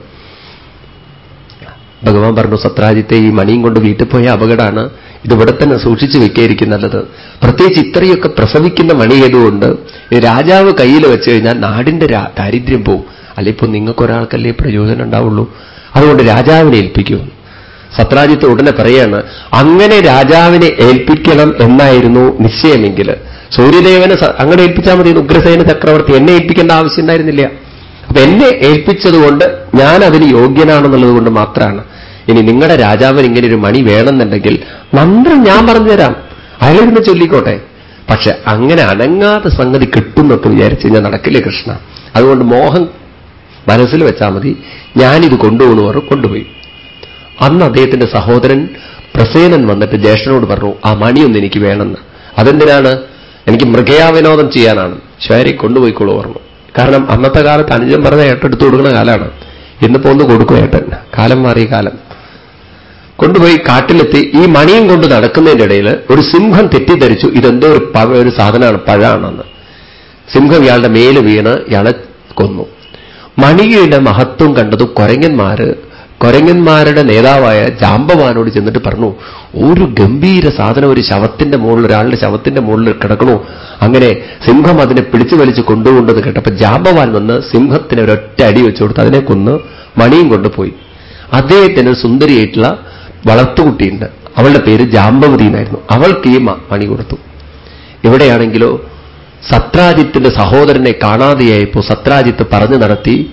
ഭഗവാൻ പറഞ്ഞു സത്രാജിത്തെ ഈ മണിയും കൊണ്ട് വീട്ടിൽ പോയ അപകടമാണ് ഇതിവിടെ തന്നെ സൂക്ഷിച്ചു വെക്കായിരിക്കും നല്ലത്. പ്രത്യേകിച്ച് ഇത്രയൊക്കെ പ്രസവിക്കുന്ന മണിയായതുകൊണ്ട് രാജാവ് കയ്യിൽ വെച്ച് കഴിഞ്ഞാൽ നാടിന്റെ ദാരിദ്ര്യം പോവും. അല്ലെ ഇപ്പൊ നിങ്ങൾക്കൊരാൾക്കല്ലേ പ്രയോജനം ഉണ്ടാവുള്ളൂ? അതുകൊണ്ട് രാജാവിനെ ഏൽപ്പിക്കൂ. സത്രാജിത്ത് ഉടനെ പറയാണ് അങ്ങനെ രാജാവിനെ ഏൽപ്പിക്കണം എന്നായിരുന്നു നിശ്ചയമെങ്കിൽ. സൂര്യദേവനെ അങ്ങനെ ഏൽപ്പിച്ചാൽ മതി ഉഗ്രസേന ചക്രവർത്തി. എന്നെ ഏൽപ്പിക്കേണ്ട ആവശ്യം ഉണ്ടായിരുന്നില്ല. അപ്പൊ എന്നെ ഏൽപ്പിച്ചതുകൊണ്ട് ഞാൻ അതിന് യോഗ്യനാണെന്നുള്ളത് കൊണ്ട് മാത്രമാണ് ഇനി നിങ്ങളുടെ രാജാവിന് ഇങ്ങനെ ഒരു മണി വേണമെന്നുണ്ടെങ്കിൽ മന്ത്രം ഞാൻ പറഞ്ഞുതരാം. അയാളിരുന്ന് ചൊല്ലിക്കോട്ടെ. പക്ഷെ അങ്ങനെ അനങ്ങാത്ത സംഗതി കിട്ടുന്നൊക്കെ വിചാരിച്ച് ഞാൻ നടക്കില്ലേ കൃഷ്ണ? അതുകൊണ്ട് മോഹൻ മനസ്സിൽ വെച്ചാൽ മതി. ഞാനിത് കൊണ്ടുപോകുന്നവർ കൊണ്ടുപോയി. അന്ന് അദ്ദേഹത്തിന്റെ സഹോദരൻ പ്രസേനൻ വന്നിട്ട് ജ്യേഷ്ഠനോട് പറഞ്ഞു ആ മണിയൊന്ന് എനിക്ക് വേണമെന്ന്. അതെന്തിനാണ്? എനിക്ക് മൃഗയാവിനോദം ചെയ്യാനാണ്. ശരി കൊണ്ടുപോയിക്കോളൂ പറഞ്ഞു. കാരണം അന്നത്തെ കാലത്ത് അനുജൻ പറഞ്ഞ ഏട്ടെടുത്തു കൊടുക്കുന്ന കാലമാണ് ഇന്നിപ്പോ ഒന്ന് കൊടുക്കും ഏട്ടൻ. കാലം മാറിയ കാലം. കൊണ്ടുപോയി കാട്ടിലെത്തി. ഈ മണിയും കൊണ്ട് നടക്കുന്നതിന്റെ ഇടയിൽ ഒരു സിംഹം തെറ്റിദ്ധരിച്ചു. ഇതെന്തോ ഒരു പഴ ഒരു സാധനമാണ് പഴാണെന്ന്. സിംഹം ഇയാളുടെ മേൽ വീണ് ഇയാളെ കൊന്നു. മണിയുടെ മഹത്വം കണ്ടത് കൊരങ്ങന്മാര് കൊരങ്ങന്മാരുടെ നേതാവായ ജാമ്പവാനോട് ചെന്നിട്ട് പറഞ്ഞു ഒരു ഗംഭീര സാധനം ഒരു ശവത്തിന്റെ മുകളിൽ ഒരാളുടെ ശവത്തിന്റെ മുകളിൽ കിടക്കണു. അങ്ങനെ സിംഹം അതിനെ പിടിച്ചു വലിച്ച് കൊണ്ടുകൊണ്ടത് കേട്ടപ്പോ ജാമ്പവാൻ വന്ന് സിംഹത്തിന് ഒരൊറ്റ അടി വെച്ചു കൊടുത്ത് അതിനെ കൊന്ന് മണിയും കൊണ്ടുപോയി. അദ്ദേഹത്തിന് സുന്ദരിയായിട്ടുള്ള വളർത്തുകുട്ടിയുണ്ട്. അവളുടെ പേര് ജാമ്പവതി എന്നായിരുന്നു. അവൾക്ക് ഈ മണി കൊടുത്തു. ഇവിടെയാണെങ്കിലോ സത്രാജിത്തിന്റെ സഹോദരനെ കാണാതെയായപ്പോ സത്രാജിത്ത് പറഞ്ഞു നടത്തി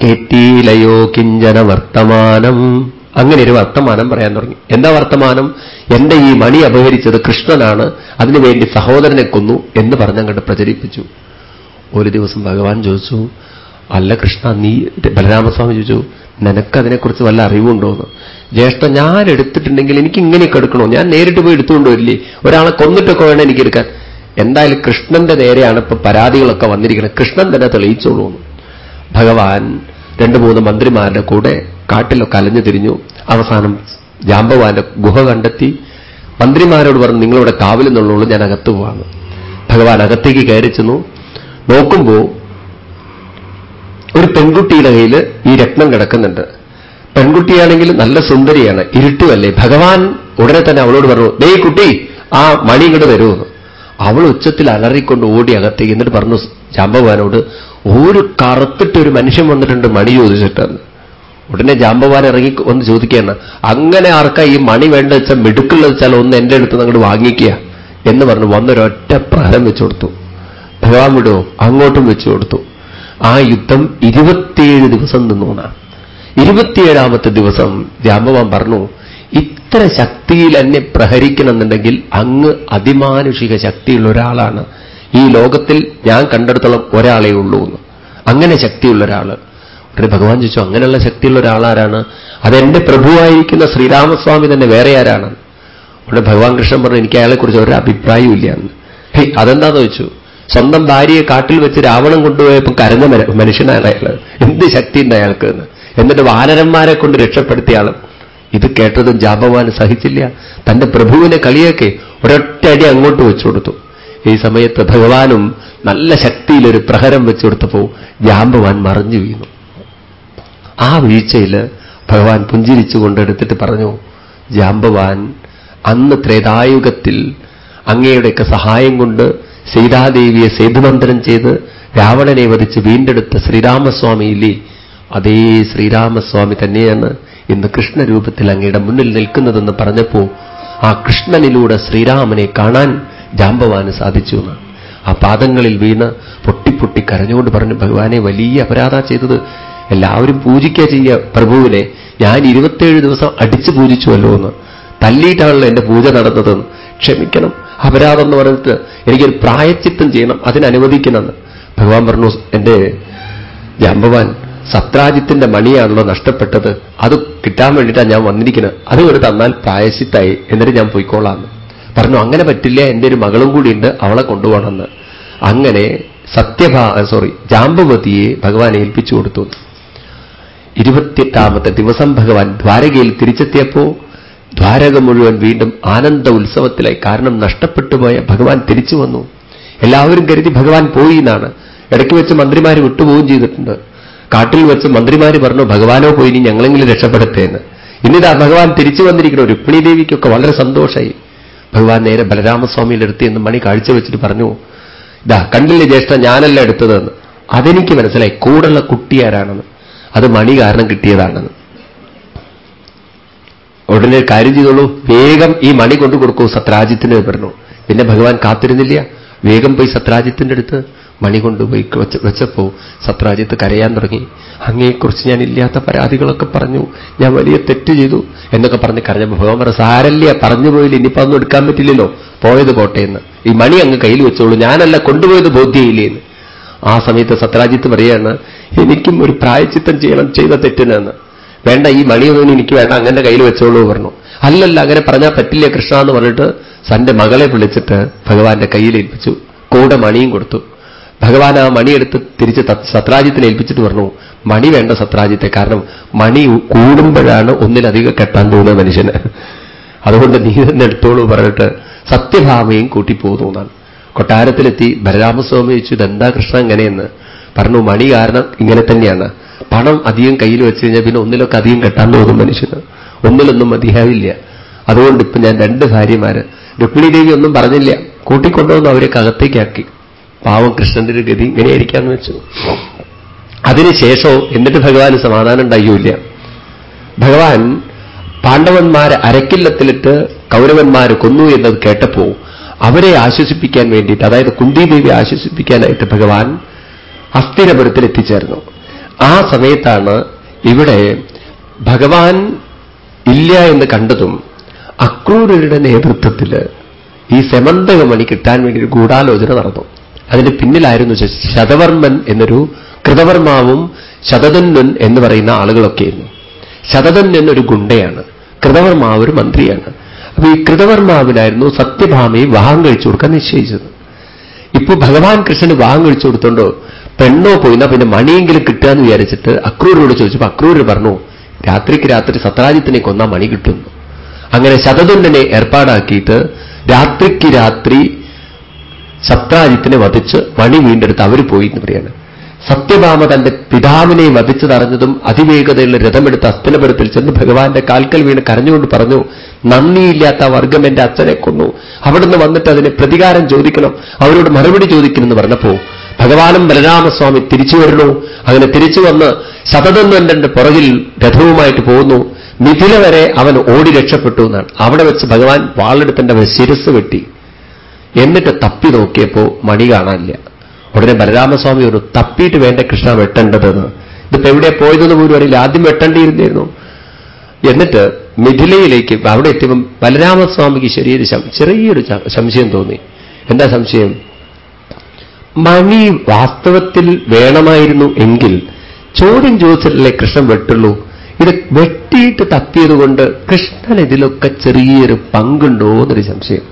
എത്തിയിലയോ കിഞ്ചന വർത്തമാനം. അങ്ങനെ ഒരു വർത്തമാനം പറയാൻ തുടങ്ങി. എന്താ വർത്തമാനം? എന്റെ ഈ മണി അപഹരിച്ചത് കൃഷ്ണനാണ്. അതിനുവേണ്ടി സഹോദരനെ കൊന്നു എന്ന് പറഞ്ഞങ്ങോട്ട് പ്രചരിപ്പിച്ചു. ഒരു ദിവസം ഭഗവാൻ ചോദിച്ചു അല്ല കൃഷ്ണ നീ ബലരാമസ്വാമി ചോദിച്ചു നിനക്കതിനെക്കുറിച്ച് വല്ല അറിവുണ്ടോന്ന് ജ്യേഷ്ഠ ഞാൻ എടുത്തിട്ടുണ്ടെങ്കിൽ എനിക്ക് ഇങ്ങനെയൊക്കെ എടുക്കണോ? ഞാൻ നേരിട്ട് പോയി എടുത്തുകൊണ്ടുവരില്ലേ ഒരാളെ കൊന്നിട്ടൊക്കെ വേണം എനിക്ക് എടുക്കാൻ. എന്തായാലും കൃഷ്ണന്റെ നേരെയാണ് ഇപ്പൊ പരാതികളൊക്കെ വന്നിരിക്കുന്നത് കൃഷ്ണൻ തന്നെ തെളിയിച്ചോളൂ ഭഗവാൻ രണ്ട് മൂന്ന് മന്ത്രിമാരുടെ കൂടെ കാട്ടിലൊക്കെ അലഞ്ഞു തിരിഞ്ഞു അവസാനം ജാമ്പവാന്റെ ഗുഹ കണ്ടെത്തി മന്ത്രിമാരോട് പറഞ്ഞു നിങ്ങളിവിടെ കാവലെന്നുള്ളൂ ഞാൻ അകത്ത് പോവാണ്. ഭഗവാൻ അകത്തേക്ക് കയറി ചെന്നു. നോക്കുമ്പോ ഒരു പെൺകുട്ടിയുടെ കയ്യിൽ ഈ രത്നം കിടക്കുന്നുണ്ട്. പെൺകുട്ടിയാണെങ്കിൽ നല്ല സുന്ദരിയാണ് ഇരുട്ടുമല്ലേ? ഭഗവാൻ ഉടനെ തന്നെ അവളോട് പറഞ്ഞു ദേ കുട്ടി ആ മണി ഇങ്ങോട്ട് വരുമെന്ന് അവൾ ഉച്ചത്തിൽ അലറിക്കൊണ്ട് ഓടി അകത്തേക്ക് എന്നിട്ട് പറഞ്ഞു ജാമ്പവാനോട് ഒരു കറുത്തിട്ട് ഒരു മനുഷ്യൻ വന്നിട്ടുണ്ട് മണി ചോദിച്ചിട്ടെന്ന് ഉടനെ ജാമ്പവാൻ ഇറങ്ങി ഒന്ന് ചോദിക്കുകയാണ് അങ്ങനെ ആർക്കാ ഈ മണി വേണ്ട വെച്ചാൽ മിടുക്കുള്ള വെച്ചാൽ ഒന്ന് എന്റെ അടുത്ത് അങ്ങോട്ട് വാങ്ങിക്കുക? എന്ന് പറഞ്ഞു. വന്നൊരൊറ്റ പ്രഹരം വെച്ചു കൊടുത്തു. ഭഗവാൻ വിടുവോ അങ്ങോട്ടും വെച്ചു കൊടുത്തു. ആ യുദ്ധം ഇരുപത്തിയേഴ് ദിവസം നിന്നൂണ. ഇരുപത്തിയേഴാമത്തെ ദിവസം ജാമ്പവാൻ പറഞ്ഞു ഇത്ര ശക്തിയിൽ എന്നെ പ്രഹരിക്കണമെന്നുണ്ടെങ്കിൽ അങ്ങ് അതിമാനുഷിക ശക്തിയുള്ള ഒരാളാണ്. ഈ ലോകത്തിൽ ഞാൻ കണ്ടെടുത്തോളം ഒരാളേ ഉള്ളൂ എന്ന്. അങ്ങനെ ശക്തിയുള്ള ഒരാൾ ഒരു ഭഗവാൻ ചോദിച്ചു അങ്ങനെയുള്ള ശക്തിയുള്ള ഒരാളാരാണ്? അതെന്റെ പ്രഭുവായിരിക്കുന്ന ശ്രീരാമസ്വാമി തന്നെ വേറെ ആരാണ്? ഉടനെ ഭഗവാൻ കൃഷ്ണൻ പറഞ്ഞു എനിക്ക് അയാളെക്കുറിച്ച് ഒരു അഭിപ്രായവും ഇല്ല എന്ന്. ഹേ അതെന്താന്ന് ചോദിച്ചു? സ്വന്തം ഭാര്യയെ കാട്ടിൽ വെച്ച് രാവണം കൊണ്ടുപോയപ്പോൾ കരഞ്ഞ മനുഷ്യനാണ് അയാൾ എന്ത് ശക്തി ഉണ്ട് അയാൾക്ക് എന്ന്? എന്നിട്ട് വാനരന്മാരെ കൊണ്ട് രക്ഷപ്പെടുത്തിയ ആളും ഇത് കേട്ടതും ജാമ്പവാൻ സഹിച്ചില്ല. തന്റെ പ്രഭുവിനെ കളിയൊക്കെ ഒരൊറ്റ അടി അങ്ങോട്ട് വെച്ചു കൊടുത്തു. ഈ സമയത്ത് ഭഗവാനും നല്ല ശക്തിയിലൊരു പ്രഹരം വെച്ചു കൊടുത്തപ്പോ ജാമ്പവാൻ മറിഞ്ഞു വീണു. ആ വീഴ്ചയിൽ ഭഗവാൻ പുഞ്ചിരിച്ചു കൊണ്ടെടുത്തിട്ട് പറഞ്ഞു ജാമ്പവാൻ അന്ന് ത്രേതായുഗത്തിൽ അങ്ങയുടെയൊക്കെ സഹായം കൊണ്ട് സീതാദേവിയെ സേതുമന്ത്രം ചെയ്ത് രാവണനെ വധിച്ച് വീണ്ടെടുത്ത ശ്രീരാമസ്വാമിയില്ലേ അതേ ശ്രീരാമസ്വാമി തന്നെയാണ് ഇന്ന് കൃഷ്ണരൂപത്തിൽ അങ്ങയുടെ മുന്നിൽ നിൽക്കുന്നതെന്ന് പറഞ്ഞപ്പോ ആ കൃഷ്ണനിലൂടെ ശ്രീരാമനെ കാണാൻ ജാമ്പവാന് സാധിച്ചു എന്ന്. ആ പാദങ്ങളിൽ വീണ് പൊട്ടിപ്പൊട്ടി കരഞ്ഞുകൊണ്ട് പറഞ്ഞു ഭഗവാനെ വലിയ അപരാധ ചെയ്തത്. എല്ലാവരും പൂജിക്കുക ചെയ്യുക. പ്രഭുവിനെ ഞാൻ ഇരുപത്തേഴ് ദിവസം അടിച്ചു പൂജിച്ചുവല്ലോ എന്ന്. തല്ലിയിട്ടാണല്ലോ എന്റെ പൂജ നടന്നതെന്ന്. ക്ഷമിക്കണം. അപരാധം എന്ന് പറഞ്ഞിട്ട് എനിക്കൊരു പ്രായച്ചിത്തം ചെയ്യണം. അതിനനുവദിക്കണമെന്ന് ഭഗവാൻ പറഞ്ഞു എന്റെ ജാമ്പവാൻ സത്രാജിത്തിന്റെ മണിയാണല്ലോ നഷ്ടപ്പെട്ടത്. അത് കിട്ടാൻ വേണ്ടിയിട്ടാണ് ഞാൻ വന്നിരിക്കുന്നത്. അത് ഒരു തന്നാൽ പ്രായശിത്തായി എന്നിട്ട് ഞാൻ പോയിക്കോളാന്ന് പറഞ്ഞു അങ്ങനെ പറ്റില്ല എന്റെ ഒരു മകളും കൂടിയുണ്ട് അവളെ കൊണ്ടുപോകണമെന്ന്. അങ്ങനെ സത്യഭാ സോറി ജാമ്പവതിയെ ഭഗവാൻ ഏൽപ്പിച്ചു കൊടുത്തു. ഇരുപത്തിയെട്ടാമത്തെ ദിവസം ഭഗവാൻ ദ്വാരകയിൽ തിരിച്ചെത്തിയപ്പോ ദ്വാരക മുഴുവൻ വീണ്ടും ആനന്ദ ഉത്സവത്തിലായി. കാരണം നഷ്ടപ്പെട്ടുപോയ ഭഗവാൻ തിരിച്ചു വന്നു. എല്ലാവരും കരുതി ഭഗവാൻ പോയി എന്നാണ്. ഇടയ്ക്ക് വെച്ച് മന്ത്രിമാർ വിട്ടുപോവുകയും ചെയ്തിട്ടുണ്ട്. കാട്ടിൽ വെച്ച് മന്ത്രിമാർ പറഞ്ഞു ഭഗവാനോ പോയി ഇനി ഞങ്ങളെങ്കിലും രക്ഷപ്പെടുത്തേന്ന്. ഇന്നിതാ ഭഗവാൻ തിരിച്ചു വന്നിരിക്കുന്നു രുക്മിണി ദേവിക്കൊക്കെ വളരെ സന്തോഷമായി. ഭഗവാൻ നേരെ ബലരാമസ്വാമിയുടെ അടുത്ത് എന്ന് മണി കാഴ്ചവെച്ചിട്ട് പറഞ്ഞു ഇതാ കണ്ടില്ലേ ജ്യേഷ്ഠ ഞാനല്ല എടുത്തതെന്ന്? അതെനിക്ക് മനസ്സിലായി. കൂടുള്ള കുട്ടിയാരാണെന്ന്. അത് മണി കാരണം കിട്ടിയതാണെന്ന്. ഉടനെ കാര്യം ചെയ്തോളൂ. വേഗം ഈ മണി കൊണ്ടു കൊടുക്കൂ സത്രാജിത്തിന് പറഞ്ഞു. പിന്നെ ഭഗവാൻ കാത്തിരുന്നില്ല. വേഗം പോയി സത്രാജിത്തിന്റെ അടുത്ത് മണി കൊണ്ടുപോയി വെച്ചപ്പോ സത്രാജിത്ത് കരയാൻ തുടങ്ങി. അങ്ങയെക്കുറിച്ച് ഞാൻ ഇല്ലാത്ത പരാതികളൊക്കെ പറഞ്ഞു. ഞാൻ വലിയ തെറ്റ് ചെയ്തു എന്നൊക്കെ പറഞ്ഞ് കരഞ്ഞപ്പോൾ ഭഗവാൻ പറഞ്ഞു സാരല്ല പറഞ്ഞു പോയില്ല. ഇനിയിപ്പോ ഒന്നും എടുക്കാൻ പറ്റില്ലല്ലോ. പോയത് കോട്ടയെന്ന് ഈ മണി അങ്ങ് കയ്യിൽ വെച്ചോളൂ. ഞാനല്ല കൊണ്ടുപോയത് ബോധ്യയില്ലേന്ന് ആ സമയത്ത് സത്രാജിത്ത് പറയാണ് എനിക്കും ഒരു പ്രായച്ചിത്തം ചെയ്യണം ചെയ്ത തെറ്റിനെന്ന്. വേണ്ട ഈ മണിയൊന്നും എനിക്ക് വേണ്ട അങ്ങനെ കയ്യിൽ വെച്ചോളൂ പറഞ്ഞു. അല്ലല്ല അങ്ങനെ പറഞ്ഞാൽ പറ്റില്ല കൃഷ്ണ എന്ന് പറഞ്ഞിട്ട് തന്റെ മകളെ വിളിച്ചിട്ട് ഭഗവാന്റെ കയ്യിൽ ഏൽപ്പിച്ചു. കൂടെ മണിയും കൊടുത്തു. ഭഗവാൻ ആ മണിയെടുത്ത് തിരിച്ച് സത്രാജിത്തിനെ ഏൽപ്പിച്ചിട്ട് പറഞ്ഞു മണി വേണ്ട സത്രാജിത്തെ കാരണം മണി കൂടുമ്പോഴാണ് ഒന്നിലധികം കെട്ടാൻ തോന്നുന്നത് മനുഷ്യന്. അതുകൊണ്ട് നീ തന്നെ എടുത്തോളൂ പറഞ്ഞിട്ട് സത്യഭാമയും കൂട്ടിപ്പോകുന്നു എന്നാണ്. കൊട്ടാരത്തിലെത്തി ബലരാമസ്വാമി ചോദിച്ചു ഇതെന്താ കൃഷ്ണ എങ്ങനെയെന്ന് പറഞ്ഞു മണി കാരണം ഇങ്ങനെ തന്നെയാണ്. പണം അധികം കയ്യിൽ വെച്ച് കഴിഞ്ഞാൽ പിന്നെ ഒന്നിലൊക്കെ അധികം കെട്ടാൻ തോന്നും മനുഷ്യന്. ഒന്നിലൊന്നും മതിയാവില്ല. അതുകൊണ്ട് ഇപ്പൊ ഞാൻ രണ്ട് ഭാര്യമാര്. രുക്മിണി ദേവി ഒന്നും പറഞ്ഞില്ല. കൂട്ടിക്കൊണ്ടുവന്ന് അവരെ അകത്തേക്കാക്കി പാവം കൃഷ്ണന്റെ ഒരു ഗതി ഇങ്ങനെയായിരിക്കാന്ന് വെച്ചു. അതിനുശേഷവും എന്നിട്ട് ഭഗവാന് സമാധാനം ഉണ്ടായില്ല. ഭഗവാൻ പാണ്ഡവന്മാരെ അരക്കില്ലത്തിലിട്ട് കൗരവന്മാരെ കൊന്നു എന്നത് കേട്ടപ്പോ അവരെ ആശ്വസിപ്പിക്കാൻ വേണ്ടിയിട്ട് അതായത് കുന്തിദേവി ആശ്വസിപ്പിക്കാനായിട്ട് ഭഗവാൻ അസ്ഥിരപുരത്തിൽ എത്തിച്ചേർന്നു. ആ സമയത്താണ് ഇവിടെ ഭഗവാൻ ഇല്ല എന്ന് കണ്ടതും അക്രൂരരുടെ നേതൃത്വത്തിൽ ഈ സെമന്തകമണി കിട്ടാൻ വേണ്ടി ഒരു ഗൂഢാലോചന നടന്നു. അതിന്റെ പിന്നിലായിരുന്നു ശതവർമ്മൻ എന്നൊരു കൃതവർമാവും ശതധന്വൻ എന്ന് പറയുന്ന ആളുകളൊക്കെയായിരുന്നു. ശതധന്വൻ ഒരു ഗുണ്ടയാണ്. കൃതവർമാവ് ഒരു മന്ത്രിയാണ്. അപ്പൊ ഈ കൃതവർമാവിനായിരുന്നു സത്യഭാമയെ വിവാഹം കഴിച്ചു കൊടുക്കാൻ നിശ്ചയിച്ചത്. ഇപ്പൊ ഭഗവാൻ കൃഷ്ണന് വിവാഹം കഴിച്ചു കൊടുത്തോണ്ടോ പെണ്ണോ പോയിന്നാ പിന്നെ മണിയെങ്കിലും കിട്ടുക എന്ന് വിചാരിച്ചിട്ട് അക്രൂരോട് ചോദിച്ചപ്പോ അക്രൂര് പറഞ്ഞു രാത്രിക്ക് രാത്രി സത്രാജിത്തിനെ കൊന്നാ മണി കിട്ടുന്നു അങ്ങനെ ശതതുണ്ടനെ ഏർപ്പാടാക്കിയിട്ട് രാത്രിക്ക് രാത്രി സത്രാജിത്തിനെ വധിച്ച് മണി വീണ്ടെടുത്ത് അവർ പോയി എന്ന് പറയാണ് സത്യഭാമ തന്റെ പിതാവിനെ വധിച്ചതറിഞ്ഞതും അതിവേഗതയുള്ള രഥമെടുത്ത് അസ്തനപുരത്തിൽ ചെന്ന് ഭഗവാന്റെ കാൽക്കൽ വീണ് കരഞ്ഞുകൊണ്ട് പറഞ്ഞു നന്ദിയില്ലാത്ത വർഗം എന്റെ അച്ഛനെ കൊന്നു. അവിടുന്ന് വന്നിട്ട് അതിനെ പ്രതികാരം ചോദിക്കണം. അവരോട് മറുപടി ചോദിക്കണമെന്ന് പറഞ്ഞപ്പോ ഭഗവാനും ബലരാമസ്വാമി തിരിച്ചു വരുന്നു. അങ്ങനെ തിരിച്ചു വന്ന് ശതതന്വന്റെ പുറകിൽ രഥവുമായിട്ട് പോകുന്നു. മിഥില വരെ അവൻ ഓടി രക്ഷപ്പെട്ടു എന്നാണ്. അവിടെ വെച്ച് ഭഗവാൻ വാളെടുത്തന്റെ ശിരസ് വെട്ടി. എന്നിട്ട് തപ്പി നോക്കിയപ്പോ മണി കാണാനില്ല. ഉടനെ ബലരാമസ്വാമി ഒരു തപ്പിയിട്ട് വേണ്ട കൃഷ്ണ വെട്ടേണ്ടതെന്ന്. ഇതിപ്പോ എവിടെ പോയതെന്ന് പോലും അറിയില്ല. ആദ്യം വെട്ടേണ്ടിയിരുന്നിരുന്നു. എന്നിട്ട് മിഥിലയിലേക്ക് അവിടെ എത്തിയപ്പം ബലരാമസ്വാമിക്ക് ചെറിയൊരു ചെറിയൊരു സംശയം തോന്നി. എന്താ സംശയം? മണി വാസ്തവത്തിൽ വേണമായിരുന്നു എങ്കിൽ ചോദ്യം ചോദിച്ചിട്ടല്ലേ കൃഷ്ണൻ വെട്ടുള്ളൂ? ഇത് വെട്ടിയിട്ട് തപ്പിയതുകൊണ്ട് കൃഷ്ണൻ ഇതിലൊക്കെ ചെറിയൊരു പങ്കുണ്ടോ എന്നൊരു സംശയം.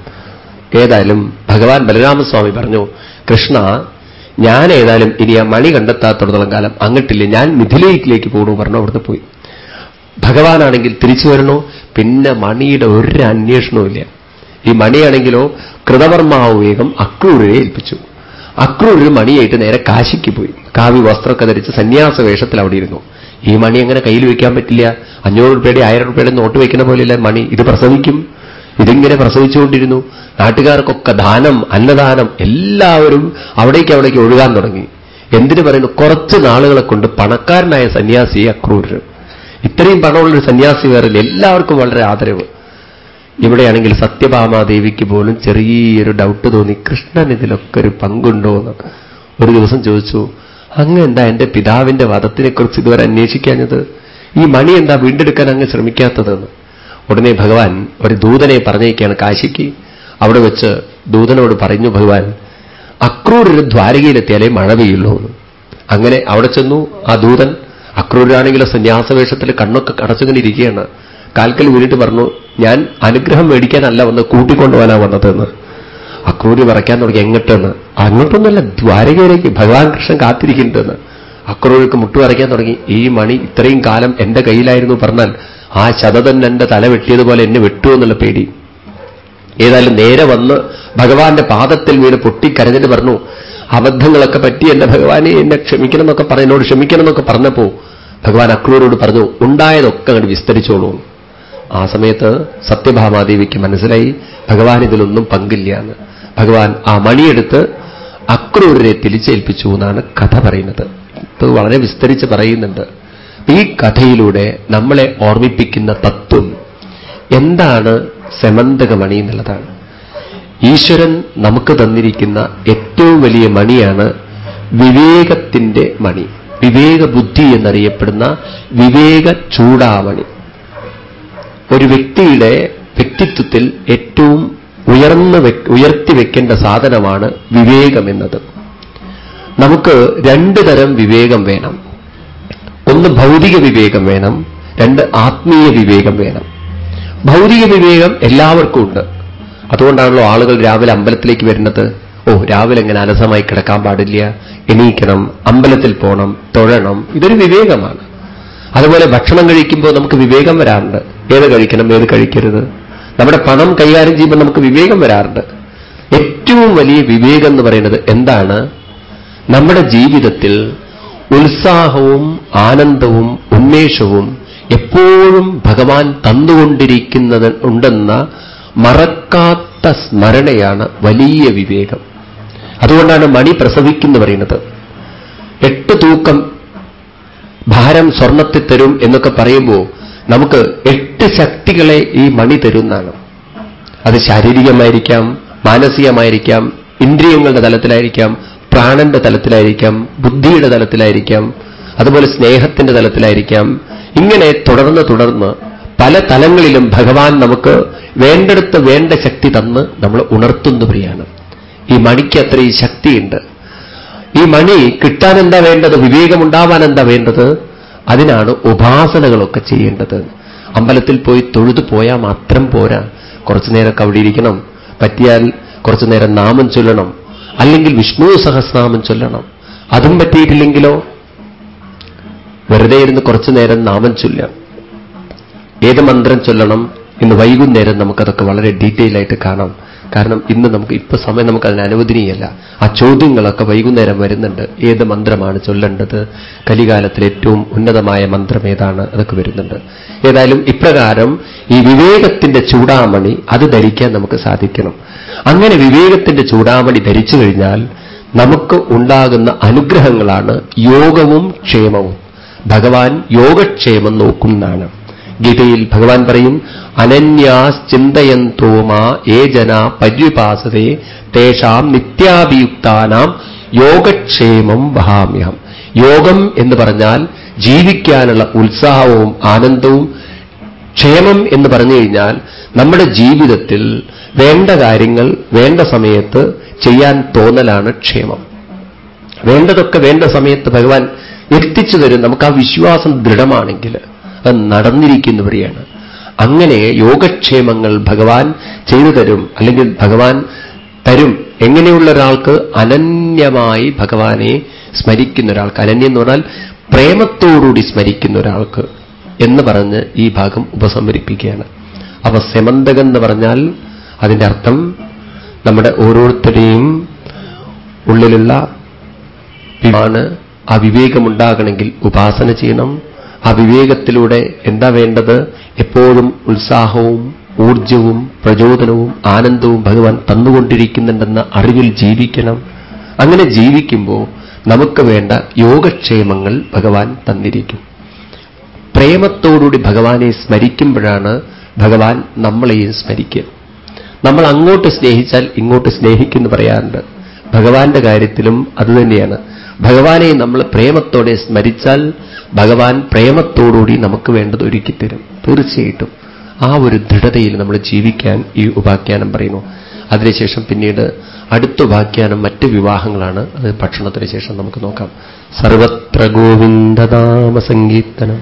ഏതായാലും ഭഗവാൻ ബലരാമസ്വാമി പറഞ്ഞു കൃഷ്ണ ഞാൻ ഏതായാലും ഇനി ആ മണി കണ്ടെത്താത്തടത്തോളം കാലം അങ്ങട്ടില്ല. ഞാൻ മിഥിലയിലേക്ക് പോകണു പറഞ്ഞു അവിടുന്ന് പോയി. ഭഗവാനാണെങ്കിൽ തിരിച്ചു വരണോ? പിന്നെ മണിയുടെ ഒരു അന്വേഷണവും ഇല്ല. ഈ മണിയാണെങ്കിലോ കൃതവർമാവ് വേഗം അക്രൂരെ ഏൽപ്പിച്ചു. അക്രൂര് മണിയായിട്ട് നേരെ കാശിക്ക് പോയി. കാവി വസ്ത്രമൊക്കെ ധരിച്ച് സന്യാസ വേഷത്തിൽ അവിടെ ഇരുന്നു. ഈ മണി അങ്ങനെ കയ്യിൽ വയ്ക്കാൻ പറ്റില്ല? അഞ്ഞൂറ് രൂപയുടെ ആയിരം രൂപയുടെ നോട്ട് വയ്ക്കുന്ന പോലെയല്ല മണി. ഇത് പ്രസവിക്കും. ഇതിങ്ങനെ പ്രസവിച്ചുകൊണ്ടിരുന്നു. നാട്ടുകാർക്കൊക്കെ ദാനം അന്നദാനം എല്ലാവരും അവിടേക്ക് അവിടേക്ക് ഒഴുകാൻ തുടങ്ങി. എന്തിനു പറയുന്നു? കുറച്ച് നാളുകളെ കൊണ്ട് പണക്കാരനായ സന്യാസി അക്രൂര് ഇത്രയും പണമുള്ളൊരു സന്യാസി വേറെ എല്ലാവർക്കും വളരെ ആദരവ്. ഇവിടെയാണെങ്കിൽ സത്യഭാമാദേവിക്ക് പോലും ചെറിയൊരു ഡൗട്ട് തോന്നി. കൃഷ്ണൻ ഇതിലൊക്കെ ഒരു പങ്കുണ്ടോ എന്ന് ഒരു ദിവസം ചോദിച്ചു അങ്ങ് എന്താ എന്റെ പിതാവിന്റെ വധത്തിനെക്കുറിച്ച് ഇതുവരെ അന്വേഷിക്കാഞ്ഞത്? ഈ മണി എന്താ വീണ്ടെടുക്കാൻ അങ്ങ് ശ്രമിക്കാത്തതെന്ന്? ഉടനെ ഭഗവാൻ ഒരു ദൂതനെ പറഞ്ഞേക്കാണ് കാശിക്ക്. അവിടെ വെച്ച് ദൂതനോട് പറഞ്ഞു ഭഗവാൻ അക്രൂരൊരു ദ്വാരകയിലെത്തിയാലേ മഴ പെയ്യുള്ളൂ. അങ്ങനെ അവിടെ ചെന്നു. ആ ദൂതൻ അക്രൂരാണെങ്കിൽ സന്യാസവേഷത്തിൽ കണ്ണൊക്കെ അടച്ചുകൊണ്ട് ഇരിക്കുകയാണ്. കാൽക്കൽ വീണിട്ട് പറഞ്ഞു ഞാൻ അനുഗ്രഹം മേടിക്കാനല്ല വന്ന് കൂട്ടിക്കൊണ്ടുപോകാനാ വന്നതെന്ന്. അക്രൂര് പറയ്ക്കാൻ തുടങ്ങി എങ്ങോട്ടെന്ന്? അങ്ങോട്ടൊന്നുമല്ല ദ്വാരകയിലേക്ക് ഭഗവാൻ കൃഷ്ണൻ കാത്തിരിക്കുന്നുണ്ടെന്ന്. അക്രൂർക്ക് മുട്ടു വരയ്ക്കാൻ തുടങ്ങി. ഈ മണി ഇത്രയും കാലം എന്റെ കയ്യിലായിരുന്നു പറഞ്ഞാൽ ആ ശതതൻ എന്റെ തല വെട്ടിയതുപോലെ എന്നെ വെട്ടു എന്നുള്ള പേടി. ഏതായാലും നേരെ വന്ന് ഭഗവാന്റെ പാദത്തിൽ വീണ് പൊട്ടിക്കരഞ്ഞിട്ട് പറഞ്ഞു അബദ്ധങ്ങളൊക്കെ പറ്റി എന്റെ ഭഗവാനെ എന്നെ ക്ഷമിക്കണം എന്നൊക്കെ പറഞ്ഞു എന്നോട് ക്ഷമിക്കണം എന്നൊക്കെ പറഞ്ഞപ്പോ ഭഗവാൻ അക്രൂരോട് പറഞ്ഞു ഉണ്ടായതൊക്കെ അങ്ങോട്ട് വിസ്തരിച്ചോളൂ. ആ സമയത്ത് സത്യഭാമാദേവിക്ക് മനസ്സിലായി ഭഗവാൻ ഇതിലൊന്നും പങ്കില്ല എന്ന്. ഭഗവാൻ ആ മണിയെടുത്ത് അക്രൂരരെ തിരിച്ചേൽപ്പിച്ചു എന്നാണ് കഥ പറയുന്നത്. ഇത് വളരെ വിസ്തരിച്ച് പറയുന്നുണ്ട്. ഈ കഥയിലൂടെ നമ്മളെ ഓർമ്മിപ്പിക്കുന്ന തത്വം എന്താണ് സെമന്തകമണി എന്നുള്ളതാണ്. ഈശ്വരൻ നമുക്ക് തന്നിരിക്കുന്ന ഏറ്റവും വലിയ മണിയാണ് വിവേകത്തിന്റെ മണി. വിവേക ബുദ്ധി എന്നറിയപ്പെടുന്ന വിവേക ചൂടാമണി ഒരു വ്യക്തിയുടെ വ്യക്തിത്വത്തിൽ ഏറ്റവും ഉയർന്ന് ഉയർത്തി വെക്കേണ്ട സാധനമാണ് വിവേകമെന്നത് നമുക്ക് രണ്ട് തരം വിവേകം വേണം. ഒന്ന് ഭൗതിക വിവേകം വേണം രണ്ട് ആത്മീയ വിവേകം വേണം. ഭൗതിക വിവേകം എല്ലാവർക്കും ഉണ്ട്. അതുകൊണ്ടാണല്ലോ ആളുകൾ രാവിലെ അമ്പലത്തിലേക്ക് വരുന്നത്. ഓ രാവിലെ ഇങ്ങനെ അലസമായി കിടക്കാൻ പാടില്ല. എണീക്കണം അമ്പലത്തിൽ പോകണം തൊഴണം. ഇതൊരു വിവേകമാണ്. അതുപോലെ ഭക്ഷണം കഴിക്കുമ്പോൾ നമുക്ക് വിവേകം വരാറുണ്ട്. ഏത് കഴിക്കണം ഏത് കഴിക്കരുത്? നമ്മുടെ പണം കൈകാര്യം ചെയ്യുമ്പോൾ നമുക്ക് വിവേകം വരാറുണ്ട്. ഏറ്റവും വലിയ വിവേകം എന്ന് പറയുന്നത് എന്താണ്? നമ്മുടെ ജീവിതത്തിൽ ഉത്സാഹവും ആനന്ദവും ഉന്മേഷവും എപ്പോഴും ഭഗവാൻ തന്നുകൊണ്ടിരിക്കുന്നത് ഉണ്ടെന്ന മറക്കാത്ത സ്മരണയാണ് വലിയ വിവേകം. അതുകൊണ്ടാണ് മണി പ്രസവിക്കുന്നു പറയുന്നത്. എട്ട് തൂക്കം ഭാരം സ്വർണത്തിൽ തരും എന്നൊക്കെ പറയുമ്പോൾ നമുക്ക് എട്ട് ശക്തികളെ ഈ മണി തരുന്നതാണ്. അത് ശാരീരികമായിരിക്കാം മാനസികമായിരിക്കാം ഇന്ദ്രിയങ്ങളുടെ തലത്തിലായിരിക്കാം പ്രാണന്റെ തലത്തിലായിരിക്കാം ബുദ്ധിയുടെ തലത്തിലായിരിക്കാം അതുപോലെ സ്നേഹത്തിന്റെ തലത്തിലായിരിക്കാം. ഇങ്ങനെ തുടർന്ന് തുടർന്ന് പല തലങ്ങളിലും ഭഗവാൻ നമുക്ക് വേണ്ടെടുത്ത് വേണ്ട ശക്തി തന്ന് നമ്മൾ ഉണർത്തുന്നവരെയാണ് ഈ മണിക്ക് അത്രയും ശക്തിയുണ്ട്. ഈ മണി കിട്ടാൻ എന്താ വേണ്ടത്? വിവേകമുണ്ടാവാൻ എന്താ വേണ്ടത്? അതിനാണ് ഉപാസനകളൊക്കെ ചെയ്യേണ്ടത്. അമ്പലത്തിൽ പോയി തൊഴുതു പോയാൽ മാത്രം പോരാ. കുറച്ചു അവിടെ ഇരിക്കണം. പറ്റിയാൽ കുറച്ചുനേരം നാമം ചൊല്ലണം. അല്ലെങ്കിൽ വിഷ്ണു സഹസ്രനാമം ചൊല്ലണം. അതും പറ്റിയിട്ടില്ലെങ്കിലോ? വെറുതെ ഇരുന്ന് കുറച്ചു നേരം നാമം ചൊല്ലാം ഏത് മന്ത്രം ചൊല്ലണം ഇന്ന് വൈകുന്നേരം നമുക്കതൊക്കെ വളരെ ഡീറ്റെയിൽ ആയിട്ട് കാണാം. കാരണം ഇന്ന് നമുക്ക് ഇപ്പൊ സമയം നമുക്ക് അതിന് അനുവദനീയല്ല. ആ ചോദ്യങ്ങളൊക്കെ വൈകുന്നേരം വരുന്നുണ്ട്. ഏത് മന്ത്രമാണ് ചൊല്ലേണ്ടത്? കലികാലത്തിൽ ഏറ്റവും ഉന്നതമായ മന്ത്രം ഏതാണ്? അതൊക്കെ വരുന്നുണ്ട്. ഏതായാലും ഇപ്രകാരം ഈ വിവേകത്തിന്റെ ചൂടാമണി അത് ധരിക്കാൻ നമുക്ക് സാധിക്കണം. അങ്ങനെ വിവേകത്തിന്റെ ചൂടാമണി ധരിച്ചു കഴിഞ്ഞാൽ നമുക്ക് ഉണ്ടാകുന്ന അനുഗ്രഹങ്ങളാണ് യോഗവും ക്ഷേമവും. ഭഗവാൻ യോഗക്ഷേമം നോക്കുന്നതാണ് ഗീതയിൽ ഭഗവാൻ പറയും അനന്യാശ്ചിന്തയന്തോമാ ഏ ജന പര്യുപാസതേ തേഷാം നിത്യാഭിയുക്താനാം യോഗക്ഷേമം വഹാമ്യഹം. യോഗം എന്ന് പറഞ്ഞാൽ ജീവിക്കാനുള്ള ഉത്സാഹവും ആനന്ദവും ക്ഷേമം എന്ന് പറഞ്ഞു കഴിഞ്ഞാൽ നമ്മുടെ ജീവിതത്തിൽ വേണ്ട കാര്യങ്ങൾ വേണ്ട സമയത്ത് ചെയ്യാൻ തോന്നലാണ് ക്ഷേമം. വേണ്ടതൊക്കെ വേണ്ട സമയത്ത് ഭഗവാൻ എത്തിച്ചു തരും. നമുക്ക് ആ വിശ്വാസം ദൃഢമാണെങ്കിൽ അത് നടന്നിരിക്കുന്നവരെയാണ്. അങ്ങനെ യോഗക്ഷേമങ്ങൾ ഭഗവാൻ ചെയ്തു തരും അല്ലെങ്കിൽ ഭഗവാൻ തരും. എങ്ങനെയുള്ള ഒരാൾക്ക് അനന്യമായി ഭഗവാനെ സ്മരിക്കുന്ന ഒരാൾക്ക് അനന്യം എന്ന് പറഞ്ഞാൽ പ്രേമത്തോടുകൂടി സ്മരിക്കുന്ന ഒരാൾക്ക് എന്ന് പറഞ്ഞ് ഈ ഭാഗം ഉപസംഹരിപ്പിക്കുകയാണ്. അപ്പൊ സെമന്തകം എന്ന് പറഞ്ഞാൽ അതിന്റെ അർത്ഥം നമ്മുടെ ഓരോരുത്തരെയും ഉള്ളിലുള്ള ആ വിവേകമുണ്ടാകണമെങ്കിൽ ഉപാസന ചെയ്യണം ആ വിവേകത്തിലൂടെ എന്താ വേണ്ടത്? എപ്പോഴും ഉത്സാഹവും ഊർജവും പ്രചോദനവും ആനന്ദവും ഭഗവാൻ തന്നുകൊണ്ടിരിക്കുന്നുണ്ടെന്ന അറിവിൽ ജീവിക്കണം. അങ്ങനെ ജീവിക്കുമ്പോൾ നമുക്ക് വേണ്ട യോഗക്ഷേമങ്ങൾ ഭഗവാൻ തന്നിരിക്കും. പ്രേമത്തോടുകൂടി ഭഗവാനെ സ്മരിക്കുമ്പോഴാണ് ഭഗവാൻ നമ്മളെയും സ്മരിക്കുക. നമ്മൾ അങ്ങോട്ട് സ്നേഹിച്ചാൽ ഇങ്ങോട്ട് സ്നേഹിക്കുന്നു പറയാറുണ്ട്. ഭഗവാന്റെ കാര്യത്തിലും അതുതന്നെയാണ് ഭഗവാനെ നമ്മൾ പ്രേമത്തോടെ സ്മരിച്ചാൽ ഭഗവാൻ പ്രേമത്തോടുകൂടി നമുക്ക് വേണ്ടത് ഒരുക്കിത്തരും. തീർച്ചയായിട്ടും ആ ഒരു ദൃഢതയിൽ നമ്മൾ ജീവിക്കാൻ ഈ ഉപാഖ്യാനം പറയുന്നു. അതിനുശേഷം പിന്നീട് അടുത്ത ഉപാഖ്യാനം മറ്റ് വിവാഹങ്ങളാണ്. അത് ഭക്ഷണത്തിന് ശേഷം നമുക്ക് നോക്കാം. സർവത്ര ഗോവിന്ദനാമസങ്കീർത്തനം